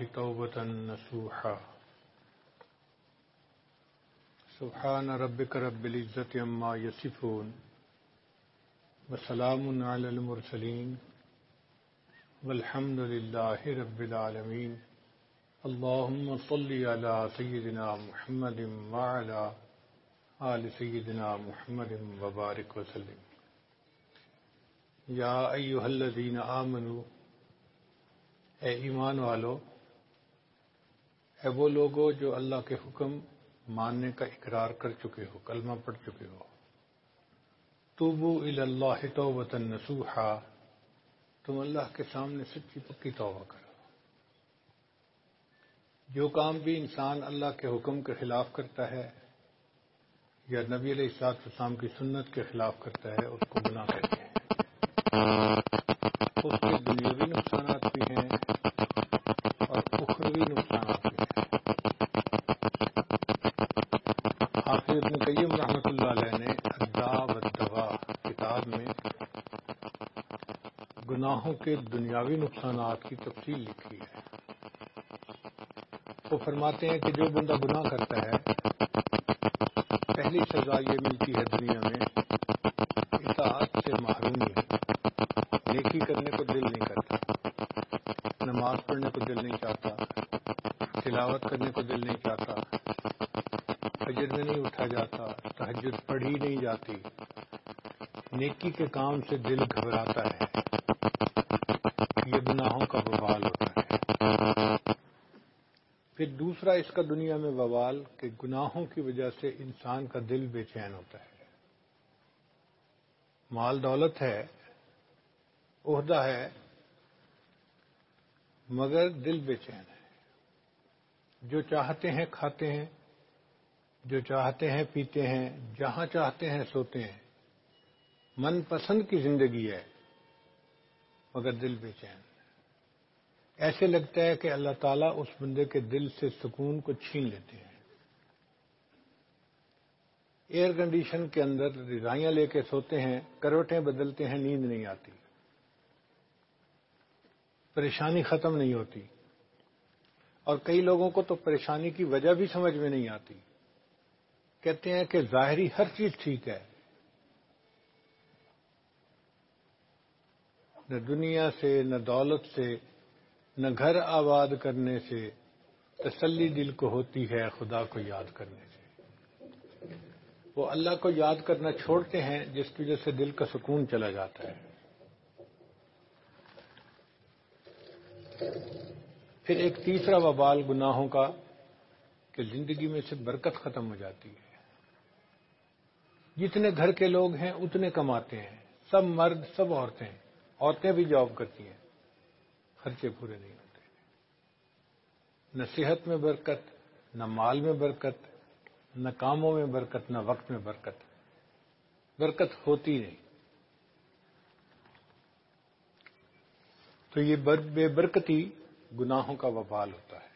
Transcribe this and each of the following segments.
الله توبة نسوحا سبحان ربك رب العزة عما يصفون. وسلام على المرسلين. والحمد لله رب العالمين. اللهم صل على سيدنا محمد وعلى آل سيدنا محمد وبارك وسلم. یا ایوہ الذین آمنو اے ایمان والو اے وہ لوگو جو اللہ کے حکم ماننے کا اقرار کر چکے ہو، کلمہ پڑھ چکے ہو۔ توبو اللہ توبتا نسوحا تم اللہ کے سامنے سچی پکی توبہ کرو۔ جو کام بھی انسان اللہ کے حکم کے خلاف کرتا ہے یا نبی علیہ السلاط اسلام کی سنت کے خلاف کرتا ہے، اس کو گناہ کہتے ہیں۔ اس کے دنیاوی نقصانات بھی ہیں اور اخروی نقصانات بھی ہیں حافظ ابن قیم رحمۃ اللہ علیہ نے و دوا کتاب میں گناہوں کے دنیاوی نقصانات کی تفصیل لکھی ہے۔ وہ فرماتے ہیں کہ جو بندہ گناہ کرتا ہے، پہلی سزا یہ ملتی ہے دنیا میں، اطاعت سے محرومی ہے، نیکی کرنے کو دل نہیں کرتا، نماز پڑھنے کو دل نہیں چاہتا، تلاوت کرنے کو دل نہیں چاہتا، فجر میں نہیں اٹھا جاتا تحجد پڑھی نہیں جاتی، نیکی کے کام سے دل گھبراتا ہے یہ گناہوں کا بوال ہوتا ہے پھر دوسرا اس کا دنیا میں بوال کہ گناہوں انسان کا دل بے چین ہوتا ہے۔ مال دولت ہے، عہدہ ہے، مگر دل بے چین ہے۔ جو چاہتے ہیں کھاتے ہیں، جو چاہتے ہیں پیتے ہیں، جہاں چاہتے ہیں سوتے ہیں۔ من پسند کی زندگی ہے، مگر دل بے چین۔ ایسے لگتا ہے کہ اللہ تعالیٰ اس بندے کے دل سے سکون کو چھین لیتے ہیں۔ ایئر کنڈیشن کے اندر رضائیاں لے کے سوتے ہیں، کروٹیں بدلتے ہیں، نیند نہیں آتی۔ پریشانی ختم نہیں ہوتی۔ اور کئی لوگوں کو تو پریشانی کی وجہ بھی سمجھ میں نہیں آتی۔ کہتے ہیں کہ ظاہری ہر چیز ٹھیک ہے۔ نہ دنیا سے، نہ دولت سے، نہ گھر آباد کرنے سے تسلی دل کو ہوتی ہے خدا کو یاد کرنے سے۔ وہ اللہ کو یاد کرنا چھوڑتے ہیں، جس کی وجہ سے دل کا سکون چلا جاتا ہے۔ پھر ایک تیسرا وبال گناہوں کا، کہ زندگی میں سے برکت ختم ہو جاتی ہے۔ جتنے گھر کے لوگ ہیں، اتنے کماتے ہیں۔ سب مرد، سب عورتیں عورتیں بھی جاب کرتی ہیں۔ خرچے پورے نہیں ہوتے۔ نہ صحت میں برکت، نہ مال میں برکت نہ کاموں میں برکت، نہ وقت میں برکت۔ برکت ہوتی نہیں۔ تو یہ بے برکتی گناہوں کا وبال ہوتا ہے۔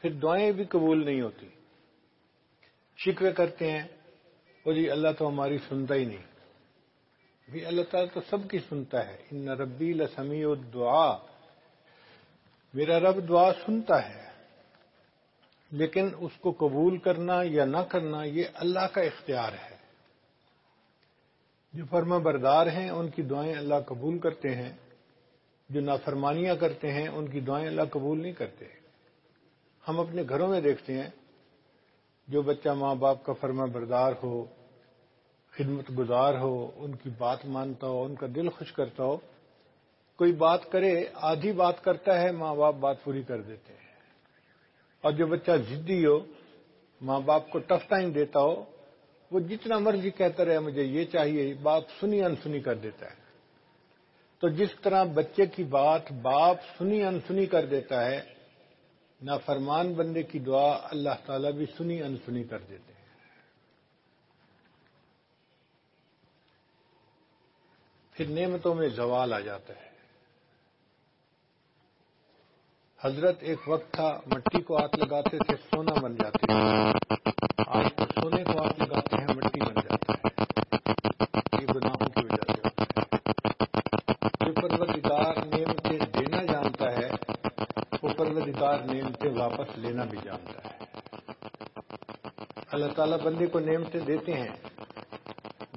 پھر دعائیں بھی قبول نہیں ہوتی۔ شکوے کرتے ہیں، وہ جی اللہ تو ہماری سنتا ہی نہیں۔ بھی اللہ تعالیٰ تو سب کی سنتا ہے۔ ان ربی لسمی دعا میرا رب دعا سنتا ہے۔ لیکن اس کو قبول کرنا یا نہ کرنا یہ اللہ کا اختیار ہے۔ جو فرما بردار ہیں، ان کی دعائیں اللہ قبول کرتے ہیں۔ جو نافرمانیاں کرتے ہیں، ان کی دعائیں اللہ قبول نہیں کرتے۔ ہم اپنے گھروں میں دیکھتے ہیں، جو بچہ ماں باپ کا فرما بردار ہو، خدمت گزار ہو، ان کی بات مانتا ہو، ان کا دل خوش کرتا ہو، کوئی بات کرے، آدھی بات کرتا ہے، ماں باپ بات پوری کر دیتے ہیں۔ اور جو بچہ ضدی ہو، ماں باپ کو ٹف ٹائم دیتا ہو، وہ جتنا مرضی کہتا رہے، مجھے یہ چاہیے بات سنی انسنی کر دیتا ہے۔ تو جس طرح بچے کی بات باپ سنی انسنی کر دیتا ہے نہ فرمان بندے کی دعا اللہ تعالیٰ بھی سنی انسنی کر دیتے ہیں۔ پھر نعمتوں میں زوال آ جاتا ہے۔ حضرت ایک وقت تھا، مٹی کو ہاتھ لگاتے تھے، سونا بن جاتے آج تو سونے کو ہاتھ لگاتے ہیں، مٹی بن جاتا ہے۔ گنا سے نیم سے دینا جانتا ہے، وہ پرولدار پروردگار نعمتیں واپس لینا بھی جانتا ہے۔ اللہ تعالیٰ بندے کو نعمتیں دیتے ہیں۔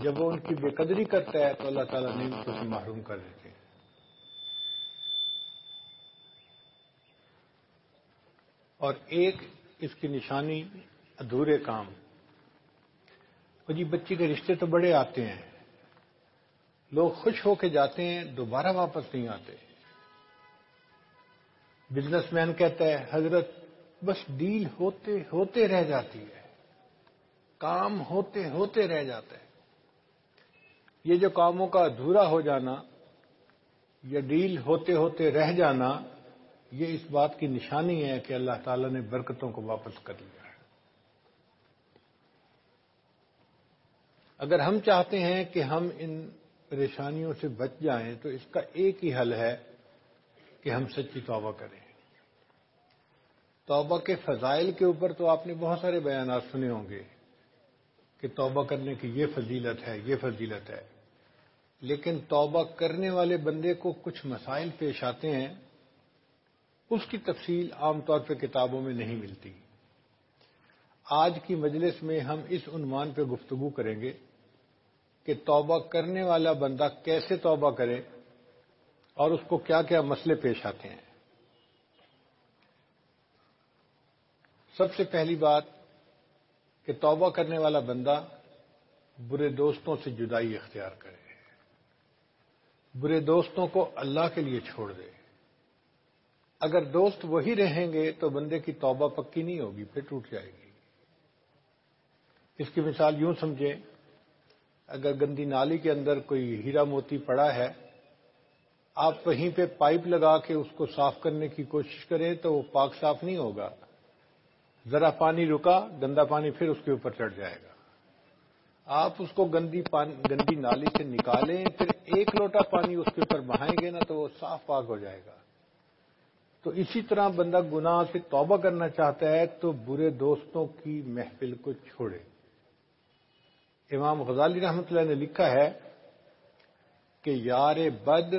جب وہ ان کی بے قدری کرتا ہے، تو اللہ تعالیٰ نعمتوں سے محروم کر دیتے ہیں۔ اور ایک اس کی نشانی ادھورے کام۔ جی بچی کے رشتے تو بڑے آتے ہیں۔ لوگ خوش ہو کے جاتے ہیں، دوبارہ واپس نہیں آتے۔ بزنس مین کہتا ہے، حضرت، بس ڈیل ہوتے ہوتے رہ جاتی ہے۔ کام ہوتے ہوتے رہ جاتا ہے۔ یہ جو کاموں کا ادھورا ہو جانا یا ڈیل ہوتے ہوتے رہ جانا یہ اس بات کی نشانی ہے کہ اللہ تعالی نے برکتوں کو واپس کر لیا ہے۔ اگر ہم چاہتے ہیں کہ ہم ان پریشانیوں سے بچ جائیں تو اس کا ایک ہی حل ہے کہ ہم سچی توبہ کریں۔ توبہ کے فضائل کے اوپر تو آپ نے بہت سارے بیانات سنے ہوں گے کہ توبہ کرنے کی یہ فضیلت ہے، یہ فضیلت ہے۔ لیکن توبہ کرنے والے بندے کو کچھ مسائل پیش آتے ہیں اس کی تفصیل عام طور پہ کتابوں میں نہیں ملتی۔ آج کی مجلس میں ہم اس عنوان پہ گفتگو کریں گے کہ توبہ کرنے والا بندہ کیسے توبہ کرے اور اس کو کیا کیا مسئلے پیش آتے ہیں۔ سب سے پہلی بات کہ توبہ کرنے والا بندہ برے دوستوں سے جدائی اختیار کرے۔ برے دوستوں کو اللہ کے لیے چھوڑ دے۔ اگر دوست وہی رہیں گے تو بندے کی توبہ پکی نہیں ہوگی، پھر ٹوٹ جائے گی۔ اس کی مثال یوں سمجھیں، اگر گندی نالی کے اندر کوئی ہیرا موتی پڑا ہے، آپ وہیں پہ پائپ لگا کے اس کو صاف کرنے کی کوشش کریں تو وہ پاک صاف نہیں ہوگا۔ ذرا پانی رکا، گندا پانی پھر اس کے اوپر چڑھ جائے گا۔ آپ اس کو گندی پانی، گندی نالی سے نکالیں، پھر ایک لوٹا پانی اس کے اوپر بہائیں گے نا تو وہ صاف پاک ہو جائے گا۔ تو اسی طرح بندہ گناہ سے توبہ کرنا چاہتا ہے تو برے دوستوں کی محفل کو چھوڑے۔ امام غزالی رحمت اللہ نے لکھا ہے کہ یار بد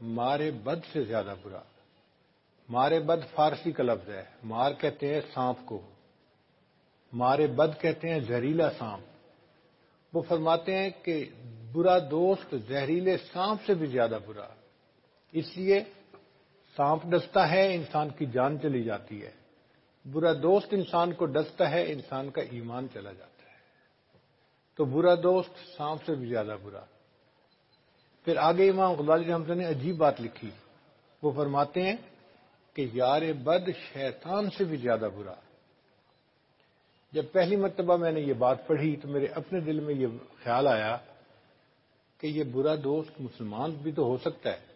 مارے بد سے زیادہ برا۔ مارے بد فارسی کا لفظ ہے۔ مار کہتے ہیں سانپ کو۔ مارے بد کہتے ہیں زہریلا سانپ۔ وہ فرماتے ہیں کہ برا دوست زہریلے سانپ سے بھی زیادہ برا۔ اس لیے سانپ ڈستا ہے، انسان کی جان چلی جاتی ہے۔ برا دوست انسان کو ڈستا ہے، انسان کا ایمان چلا جاتا ہے۔ تو برا دوست سانپ سے بھی زیادہ برا۔ پھر آگے امام غزالی رحمت نے عجیب بات لکھی۔ وہ فرماتے ہیں کہ یار بد شیطان سے بھی زیادہ برا۔ جب پہلی مرتبہ میں نے یہ بات پڑھی تو میرے اپنے دل میں یہ خیال آیا کہ یہ برا دوست مسلمان بھی تو ہو سکتا ہے۔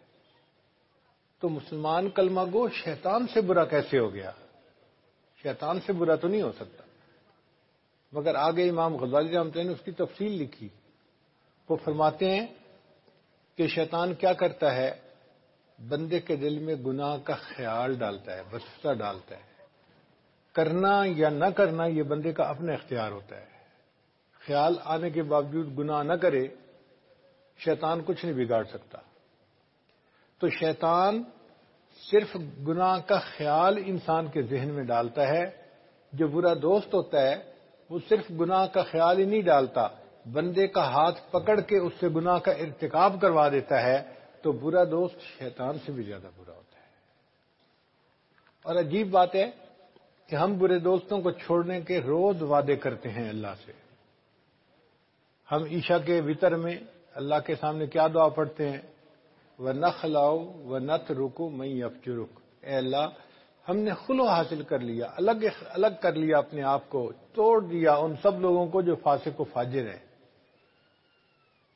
تو مسلمان کلمہ گو، شیطان سے برا کیسے ہو گیا؟ شیطان سے برا تو نہیں ہو سکتا۔ مگر آگے امام غزالی رحمت نے اس کی تفصیل لکھی۔ وہ فرماتے ہیں کہ شیطان کیا کرتا ہے؟ بندے کے دل میں گناہ کا خیال ڈالتا ہے، وسوسہ ڈالتا ہے۔ کرنا یا نہ کرنا یہ بندے کا اپنا اختیار ہوتا ہے۔ خیال آنے کے باوجود گناہ نہ کرے، شیطان کچھ نہیں بگاڑ سکتا۔ تو شیطان صرف گناہ کا خیال انسان کے ذہن میں ڈالتا ہے، جو برا دوست ہوتا ہے، وہ صرف گناہ کا خیال ہی نہیں ڈالتا۔ بندے کا ہاتھ پکڑ کے اس سے گناہ کا ارتکاب کروا دیتا ہے، تو برا دوست شیطان سے بھی زیادہ برا ہوتا ہے۔ اور عجیب بات ہے کہ ہم برے دوستوں کو چھوڑنے کے روز وعدے کرتے ہیں اللہ سے۔ ہم عشاء کے وطر میں اللہ کے سامنے کیا دعا پڑھتے ہیں؟ وہ نہ خلاؤ و نت رکو میں افجرک اے اللہ، ہم نے خلو حاصل کر لیا، الگ الگ کر لیا اپنے آپ کو، توڑ دیا ان سب لوگوں کو جو فاسق و فاجر ہیں۔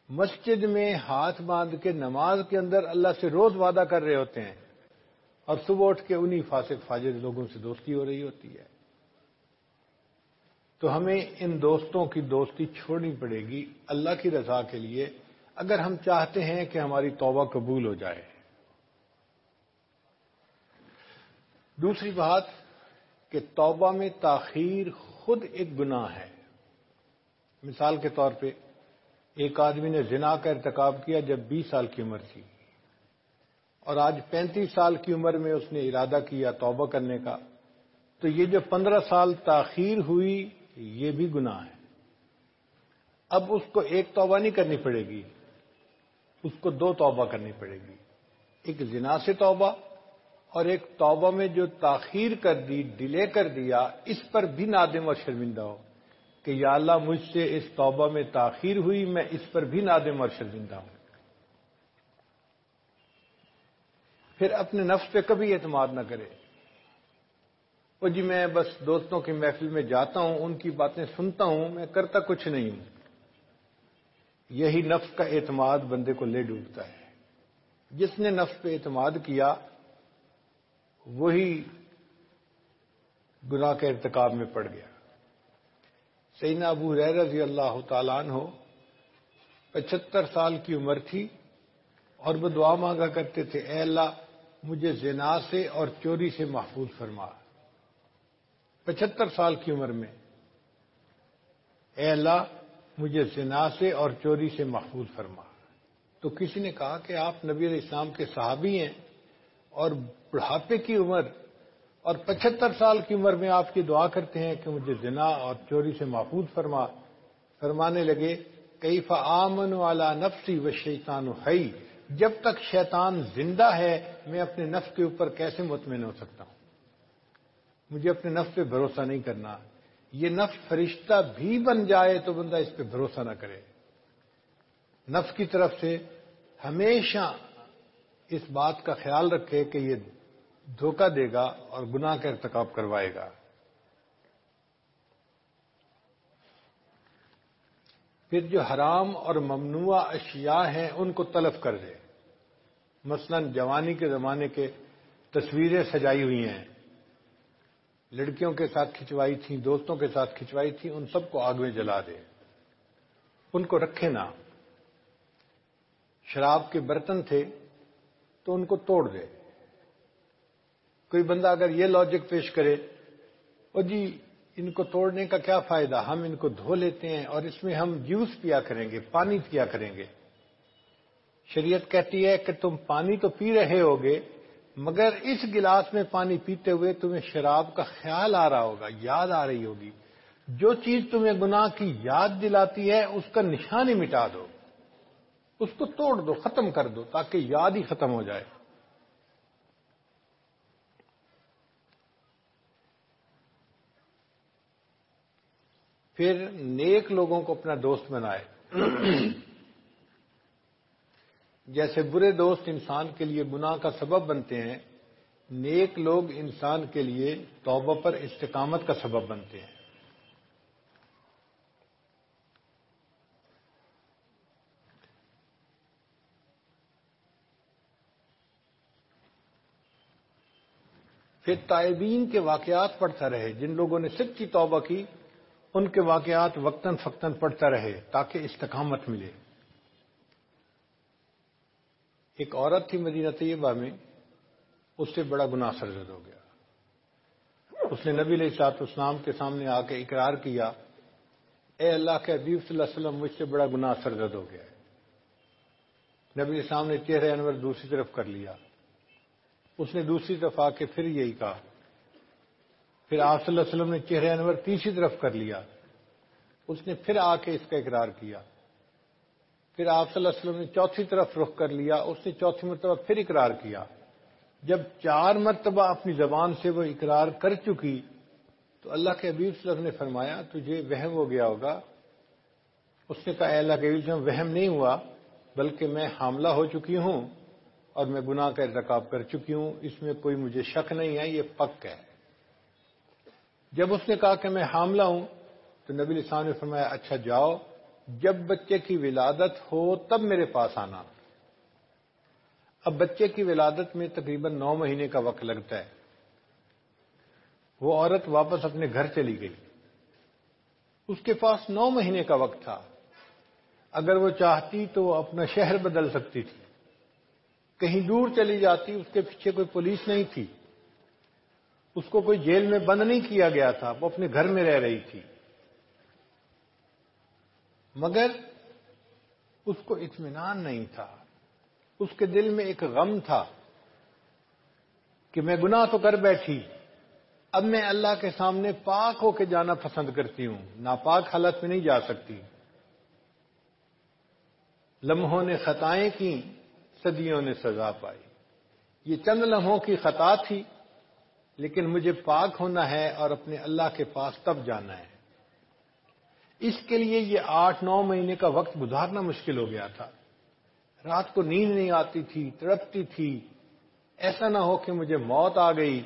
مسجد میں ہاتھ باندھ کے نماز کے اندر اللہ سے روز وعدہ کر رہے ہوتے ہیں اور صبح اٹھ کے انہی فاسق فاجر لوگوں سے دوستی ہو رہی ہوتی ہے۔ تو ہمیں ان دوستوں کی دوستی چھوڑنی پڑے گی، اللہ کی رضا کے لیے۔ اگر ہم چاہتے ہیں کہ ہماری توبہ قبول ہو جائے۔ دوسری بات کہ توبہ میں تاخیر خود ایک گناہ ہے۔ مثال کے طور پہ، ایک آدمی نے زنا کا ارتکاب کیا جب بیس سال کی عمر تھی۔ اور آج پینتیس سال کی عمر میں اس نے ارادہ کیا توبہ کرنے کا۔ تو یہ جو پندرہ سال تاخیر ہوئی، یہ بھی گناہ ہے۔ اب اس کو ایک توبہ نہیں کرنی پڑے گی۔ اس کو دو توبہ کرنی پڑے گی۔ ایک زنا سے توبہ اور ایک توبہ میں جو تاخیر کر دی، ڈیلے کر دیا، اس پر بھی نادم اور شرمندہ ہو کہ یا اللہ مجھ سے اس توبہ میں تاخیر ہوئی، میں اس پر بھی نادم اور شرمندہ ہوں۔ پھر اپنے نفس پہ کبھی اعتماد نہ کرے۔ وہ جی میں بس دوستوں کی محفل میں جاتا ہوں، ان کی باتیں سنتا ہوں، میں کرتا کچھ نہیں ہوں۔ یہی نفس کا اعتماد بندے کو لے ڈوبتا ہے۔ جس نے نفس پہ اعتماد کیا، وہی گناہ کے ارتکاب میں پڑ گیا۔ سینا ابو رضی اللہ تعالیٰ ہو پچہتر سال کی عمر تھی اور وہ دعا مانگا کرتے تھے، اے اللہ، مجھے زنا سے اور چوری سے محفوظ فرما۔ پچہتر سال کی عمر میں، اے اللہ مجھے زنا سے اور چوری سے محفوظ فرما۔ تو کسی نے کہا کہ آپ نبی علیہ السلام کے صحابی ہیں اور بڑھاپے کی عمر اور پچہتر سال کی عمر میں آپ کی دعا کرتے ہیں کہ مجھے زنا اور چوری سے محفوظ فرما۔ فرمانے لگے کئی فعامن والا نفسی و شیطان ہے جب تک شیطان زندہ ہے، میں اپنے نفس کے اوپر کیسے مطمئن ہو سکتا ہوں؟ مجھے اپنے نفس پہ بھروسہ نہیں کرنا۔ یہ نفس فرشتہ بھی بن جائے تو بندہ اس پہ بھروسہ نہ کرے۔ نفس کی طرف سے ہمیشہ اس بات کا خیال رکھے کہ یہ دھوکہ دے گا اور گناہ کا ارتکاب کروائے گا۔ پھر جو حرام اور ممنوع اشیاء ہیں ان کو تلف کر دے۔ مثلا جوانی کے زمانے کے تصویریں سجائی ہوئی ہیں۔ لڑکیوں کے ساتھ کھنچوائی تھیں دوستوں کے ساتھ کھنچوائی تھیں ان سب کو آگ میں جلا دے۔ ان کو رکھے نہ۔ شراب کے برتن تھے تو ان کو توڑ دے۔ کوئی بندہ اگر یہ لاجک پیش کرے اور جی ان کو توڑنے کا کیا فائدہ؟ ہم ان کو دھو لیتے ہیں اور اس میں ہم جوس پیا کریں گے، پانی پیا کریں گے۔ شریعت کہتی ہے کہ تم پانی تو پی رہے ہوگے مگر اس گلاس میں پانی پیتے ہوئے تمہیں شراب کا خیال آ رہا ہوگا، یاد آ رہی ہوگی۔ جو چیز تمہیں گناہ کی یاد دلاتی ہے، اس کا نشان ہی مٹا دو۔ اس کو توڑ دو، ختم کر دو، تاکہ یاد ہی ختم ہو جائے۔ پھر نیک لوگوں کو اپنا دوست بنائے۔ جیسے برے دوست انسان کے لیے گناہ کا سبب بنتے ہیں، نیک لوگ انسان کے لیے توبہ پر استقامت کا سبب بنتے ہیں۔ پھر طائبین کے واقعات پڑھتا رہے۔ جن لوگوں نے سچی توبہ کی، ان کے واقعات وقتاً فقتاً پڑھتا رہے تاکہ استقامت ملے۔ ایک عورت تھی مدینہ طیبہ میں، اس سے بڑا گناہ سرزد ہو گیا۔ اس نے نبی علیہ سات اسلام کے سامنے آ کے اقرار کیا، اے اللہ کے حبیب صلی اللہ علیہ وسلم، مجھ سے بڑا گناہ سرزد ہو گیا ہے۔ نبی السلام نے چہرے انور دوسری طرف کر لیا۔ اس نے دوسری طرف آ کے پھر یہی کہا۔ پھر آپ صلی اللہ علیہ وسلم نے چہرے انور تیسری طرف کر لیا۔ اس نے پھر آ کے اس کا اقرار کیا۔ پھر آپ صلی اللہ علیہ وسلم نے چوتھی طرف رخ کر لیا، اس نے چوتھی مرتبہ پھر اقرار کیا۔ جب چار مرتبہ اپنی زبان سے وہ اقرار کر چکی، تو اللہ کے حبیب صلی اللہ علیہ وسلم نے فرمایا، تجھے وہم ہو گیا ہوگا۔ اس نے کہا، اے اللہ کے حبیب وہم نہیں ہوا، بلکہ میں حاملہ ہو چکی ہوں اور میں گناہ کا ارتکاب کر چکی ہوں۔ اس میں کوئی مجھے شک نہیں ہے، یہ پک ہے۔ جب اس نے کہا کہ میں حاملہ ہوں، تو نبی السلام نے فرمایا اچھا جاؤ جب بچے کی ولادت ہو تب میرے پاس آنا۔ اب بچے کی ولادت میں تقریباً نو مہینے کا وقت لگتا ہے۔ وہ عورت واپس اپنے گھر چلی گئی۔ اس کے پاس نو مہینے کا وقت تھا۔ اگر وہ چاہتی تو وہ اپنا شہر بدل سکتی تھی۔ کہیں دور چلی جاتی، اس کے پیچھے کوئی پولیس نہیں تھی۔ اس کو کوئی جیل میں بند نہیں کیا گیا تھا۔ وہ اپنے گھر میں رہ رہی تھی۔ مگر اس کو اطمینان نہیں تھا۔ اس کے دل میں ایک غم تھا کہ میں گناہ تو کر بیٹھی، اب میں اللہ کے سامنے پاک ہو کے جانا پسند کرتی ہوں، ناپاک حالت میں نہیں جا سکتی۔ لمحوں نے خطائیں کی صدیوں نے سزا پائی۔ یہ چند لمحوں کی خطا تھی، لیکن مجھے پاک ہونا ہے اور اپنے اللہ کے پاس تب جانا ہے۔ اس کے لیے یہ آٹھ نو مہینے کا وقت گزارنا مشکل ہو گیا تھا۔ رات کو نیند نہیں آتی تھی، تڑپتی تھی۔ ایسا نہ ہو کہ مجھے موت آ گئی۔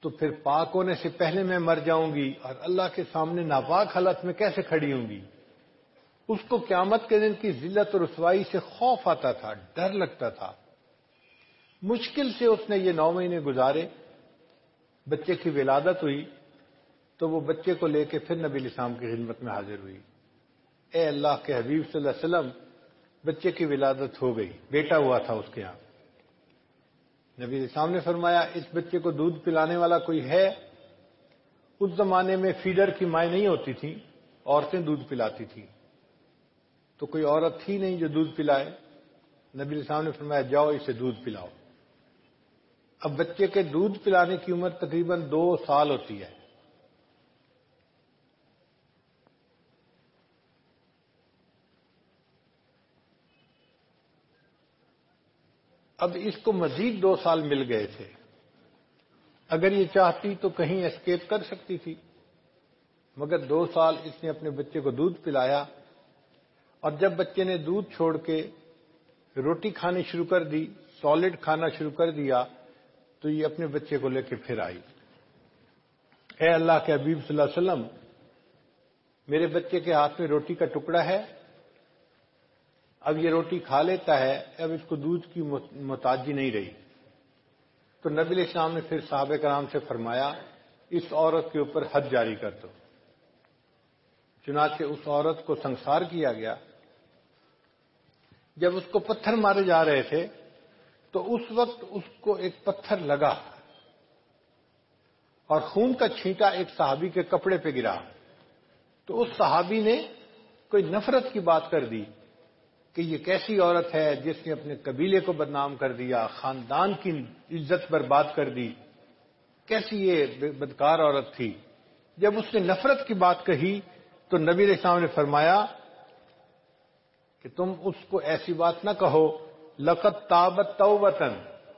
تو پھر پاک ہونے سے پہلے میں مر جاؤں گی اور اللہ کے سامنے ناپاک حالت میں کیسے کھڑی ہوں گی؟ اس کو قیامت کے دن کی ذلت اور رسوائی سے خوف آتا تھا، ڈر لگتا تھا۔ مشکل سے اس نے یہ نو مہینے گزارے۔ بچے کی ولادت ہوئی۔ تو وہ بچے کو لے کے پھر نبی الاسلام کی خدمت میں حاضر ہوئی۔ اے اللہ کے حبیب صلی اللہ علیہ وسلم، بچے کی ولادت ہو گئی، بیٹا ہوا تھا اس کے یہاں۔ نبی الاسلام نے فرمایا، اس بچے کو دودھ پلانے والا کوئی ہے؟ اس زمانے میں فیڈر کی مائیں نہیں ہوتی تھیں، عورتیں دودھ پلاتی تھیں۔ تو کوئی عورت تھی نہیں جو دودھ پلائے؟ نبی الاسلام نے فرمایا، جاؤ اسے دودھ پلاؤ۔ اب بچے کے دودھ پلانے کی عمر تقریباً دو سال ہوتی ہے۔ اب اس کو مزید دو سال مل گئے تھے۔ اگر یہ چاہتی تو کہیں اسکیپ کر سکتی تھی۔ مگر دو سال اس نے اپنے بچے کو دودھ پلایا اور جب بچے نے دودھ چھوڑ کے روٹی کھانی شروع کر دی سالڈ کھانا شروع کر دیا، تو یہ اپنے بچے کو لے کے پھر آئی۔ اے اللہ کے حبیب صلی اللہ علیہ وسلم، میرے بچے کے ہاتھ میں روٹی کا ٹکڑا ہے اب یہ روٹی کھا لیتا ہے، اب اس کو دودھ کی محتاجی نہیں رہی۔ تو نبی اسلام نے پھر صحابہ کرام سے فرمایا، اس عورت کے اوپر حد جاری کر دو۔ چنانچہ اس عورت کو سنسار کیا گیا۔ جب اس کو پتھر مارے جا رہے تھے، تو اس وقت اس کو ایک پتھر لگا اور خون کا چھینٹا ایک صحابی کے کپڑے پہ گرا۔ تو اس صحابی نے کوئی نفرت کی بات کر دی۔ کہ یہ کیسی عورت ہے جس نے اپنے قبیلے کو بدنام کر دیا، خاندان کی عزت پر بات کر دی۔ کیسی یہ بدکار عورت تھی۔ جب اس نے نفرت کی بات کہی تو نبی السلام نے فرمایا کہ تم اس کو ایسی بات نہ کہو لقت تابت توبتن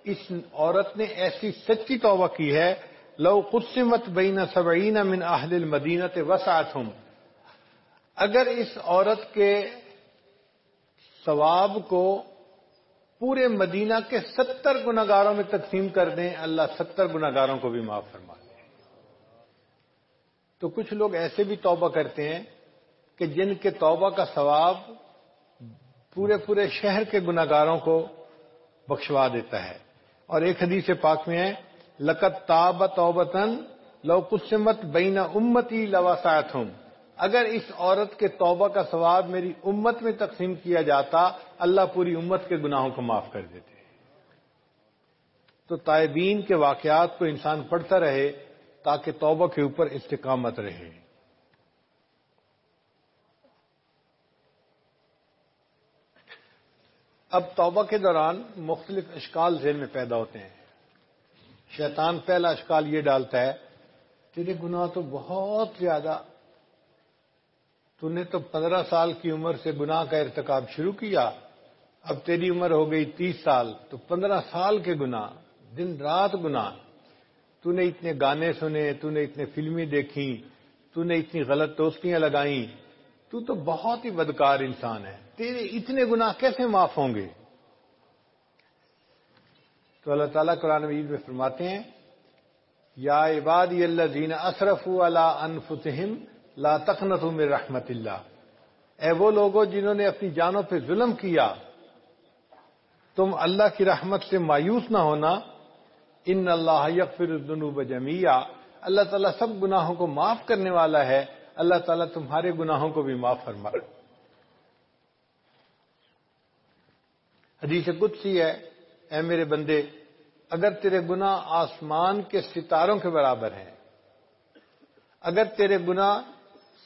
اس عورت نے ایسی سچی توبہ کی ہے۔ لو قسمت بین سبعین من اہل المدینت وسعتهم اگر اس عورت کے ثواب کو پورے مدینہ کے ستر گناگاروں میں تقسیم کر دیں، اللہ ستر گناگاروں کو بھی معاف فرما دیں تو کچھ لوگ ایسے بھی توبہ کرتے ہیں کہ جن کے توبہ کا ثواب پورے پورے شہر کے گناگاروں کو بخشوا دیتا ہے۔ اور ایک حدیث پاک میں ہے لقت تاب توبتن لو قسمت بین امتی لواسات ہوں اگر اس عورت کے توبہ کا ثواب میری امت میں تقسیم کیا جاتا، اللہ پوری امت کے گناہوں کو معاف کر دیتے۔ تو طائبین کے واقعات کو انسان پڑھتا رہے تاکہ توبہ کے اوپر استقامت رہے۔ اب توبہ کے دوران مختلف اشکال ذہن میں پیدا ہوتے ہیں۔ شیطان پہلا اشکال یہ ڈالتا ہے تیرے گناہ تو بہت زیادہ تو نے تو پندرہ سال کی عمر سے گناہ کا ارتکاب شروع کیا۔ اب تیری عمر ہو گئی تیس سال، تو پندرہ سال کے گناہ، دن رات گناہ۔ تو نے اتنے گانے سنے، تو نے اتنے فلمیں دیکھی تو نے اتنی غلط دوستیاں لگائیں۔ تو تو بہت ہی بدکار انسان ہے۔ تیرے اتنے گناہ کیسے معاف ہوں گے؟ تو اللہ تعالیٰ قرآن وید میں فرماتے ہیں، یا عبادی اللہ دین اصرف اللہ انفتہم لا تقنطوا من رحمت اللہ۔ اے وہ لوگوں جنہوں نے اپنی جانوں پہ ظلم کیا، تم اللہ کی رحمت سے مایوس نہ ہونا۔ ان اللہ یغفر الذنوب جميعا اللہ تعالیٰ سب گناہوں کو معاف کرنے والا ہے۔ اللہ تعالیٰ تمہارے گناہوں کو بھی معاف فرما۔ حدیث قدسی ہے، اے میرے بندے، اگر تیرے گناہ آسمان کے ستاروں کے برابر ہیں، اگر تیرے گناہ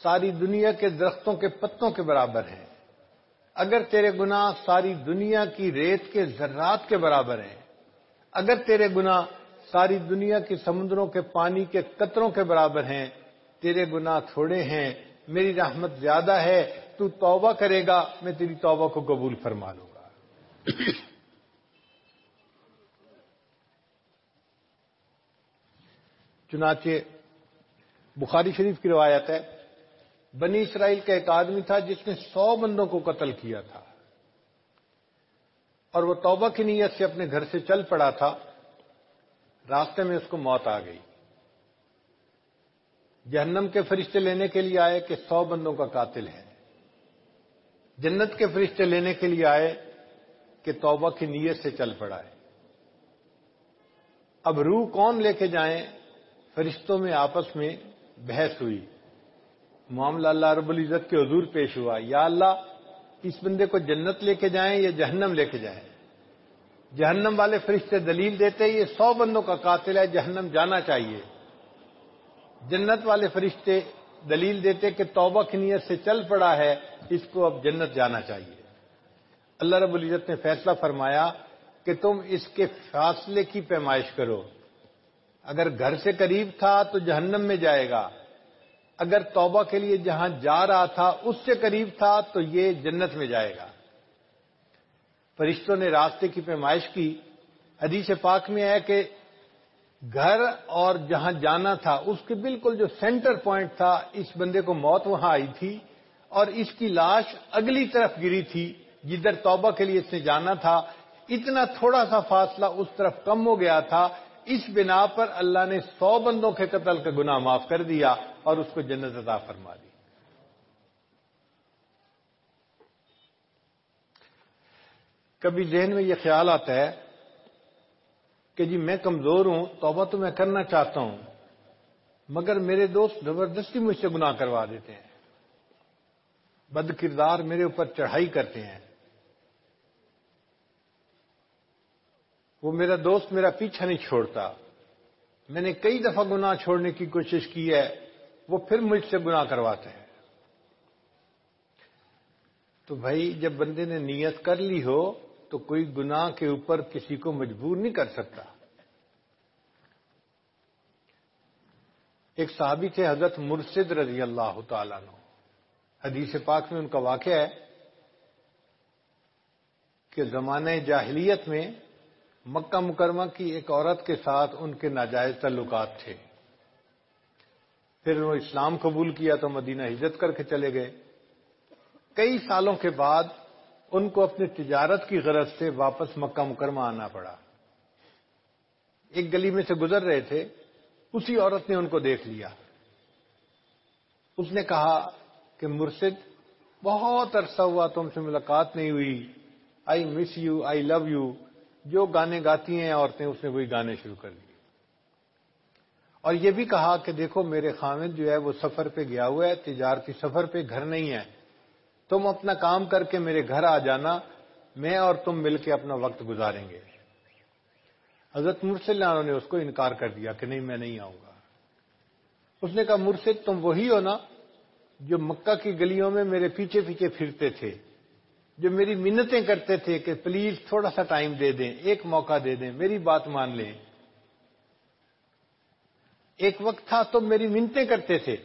ساری دنیا کے درختوں کے پتوں کے برابر ہیں۔ اگر تیرے گناہ ساری دنیا کی ریت کے ذرات کے برابر ہیں، اگر تیرے گناہ ساری دنیا کی سمندروں کے پانی کے قطروں کے برابر ہیں، تیرے گناہ تھوڑے ہیں، میری رحمت زیادہ ہے، تو توبہ کرے گا، میں تیری توبہ کو قبول فرما لوں گا۔ چنانچہ بخاری شریف کی روایت ہے بنی اسرائیل کا ایک آدمی تھا جس نے سو بندوں کو قتل کیا تھا اور وہ توبہ کی نیت سے اپنے گھر سے چل پڑا تھا۔ راستے میں اس کو موت آ گئی۔ جہنم کے فرشتے لینے کے لیے آئے کہ سو بندوں کا قاتل ہے۔ جنت کے فرشتے لینے کے لیے آئے کہ توبہ کی نیت سے چل پڑا ہے۔ اب روح کون لے کے جائیں؟ فرشتوں میں آپس میں بحث ہوئی۔ معاملہ اللہ رب العزت کے حضور پیش ہوا۔ یا اللہ، اس بندے کو جنت لے کے جائیں یا جہنم لے کے جائیں؟ جہنم والے فرشتے دلیل دیتے یہ سو بندوں کا قاتل ہے، جہنم جانا چاہیے۔ جنت والے فرشتے دلیل دیتے کہ توبہ کی نیت سے چل پڑا ہے، اس کو اب جنت جانا چاہیے۔ اللہ رب العزت نے فیصلہ فرمایا کہ تم اس کے فاصلے کی پیمائش کرو۔ اگر گھر سے قریب تھا تو جہنم میں جائے گا۔ اگر توبہ کے لیے جہاں جا رہا تھا، اس سے قریب تھا، تو یہ جنت میں جائے گا۔ فرشتوں نے راستے کی پیمائش کی۔ حدیث پاک میں ہے کہ گھر اور جہاں جانا تھا، اس کے بالکل جو سینٹر پوائنٹ تھا، اس بندے کو موت وہاں آئی تھی اور اس کی لاش اگلی طرف گری تھی، جدھر توبہ کے لیے اس نے جانا تھا۔ اتنا تھوڑا سا فاصلہ اس طرف کم ہو گیا تھا اس بنا پر اللہ نے سو بندوں کے قتل کا گناہ معاف کر دیا اور اس کو جنت عطا فرما دی۔ کبھی ذہن میں یہ خیال آتا ہے کہ جی میں کمزور ہوں، توبہ تو میں کرنا چاہتا ہوں، مگر میرے دوست زبردستی مجھ سے گناہ کروا دیتے ہیں۔ بد کردار میرے اوپر چڑھائی کرتے ہیں۔ وہ میرا دوست میرا پیچھا نہیں چھوڑتا۔ میں نے کئی دفعہ گناہ چھوڑنے کی کوشش کی ہے، وہ پھر مجھ سے گناہ کرواتے ہیں۔ تو بھائی، جب بندے نے نیت کر لی ہو، تو کوئی گناہ کے اوپر کسی کو مجبور نہیں کر سکتا۔ ایک صحابی تھے، حضرت مرشد رضی اللہ تعالیٰ نو حدیث پاک میں ان کا واقعہ ہے کہ زمانہ جاہلیت میں مکہ مکرمہ کی ایک عورت کے ساتھ ان کے ناجائز تعلقات تھے۔ پھر وہ اسلام قبول کیا تو مدینہ ہجرت کر کے چلے گئے۔ کئی سالوں کے بعد ان کو اپنی تجارت کی غرض سے واپس مکہ مکرمہ آنا پڑا۔ ایک گلی میں سے گزر رہے تھے، اسی عورت نے ان کو دیکھ لیا۔ اس نے کہا کہ مرشد، بہت عرصہ ہوا تم سے ملاقات نہیں ہوئی۔ آئی miss you I love you جو گانے گاتی ہیں عورتیں، اس نے وہی گانے شروع کر دیے۔ اور یہ بھی کہا کہ دیکھو، میرے خامد جو ہے، وہ سفر پہ گیا ہوا ہے، تجارتی سفر پہ، گھر نہیں ہے۔ تم اپنا کام کر کے میرے گھر آ جانا، میں اور تم مل کے اپنا وقت گزاریں گے۔ حضرت مرسل نے اس کو انکار کر دیا کہ نہیں، میں نہیں آؤں گا۔ اس نے کہا مرسد تم وہی ہو نا، جو مکہ کی گلیوں میں میرے پیچھے پیچھے پھرتے تھے۔ جو میری منتیں کرتے تھے کہ پلیز تھوڑا سا ٹائم دے دیں، ایک موقع دے دیں، میری بات مان لیں۔ ایک وقت تھا تم میری منتیں کرتے تھے۔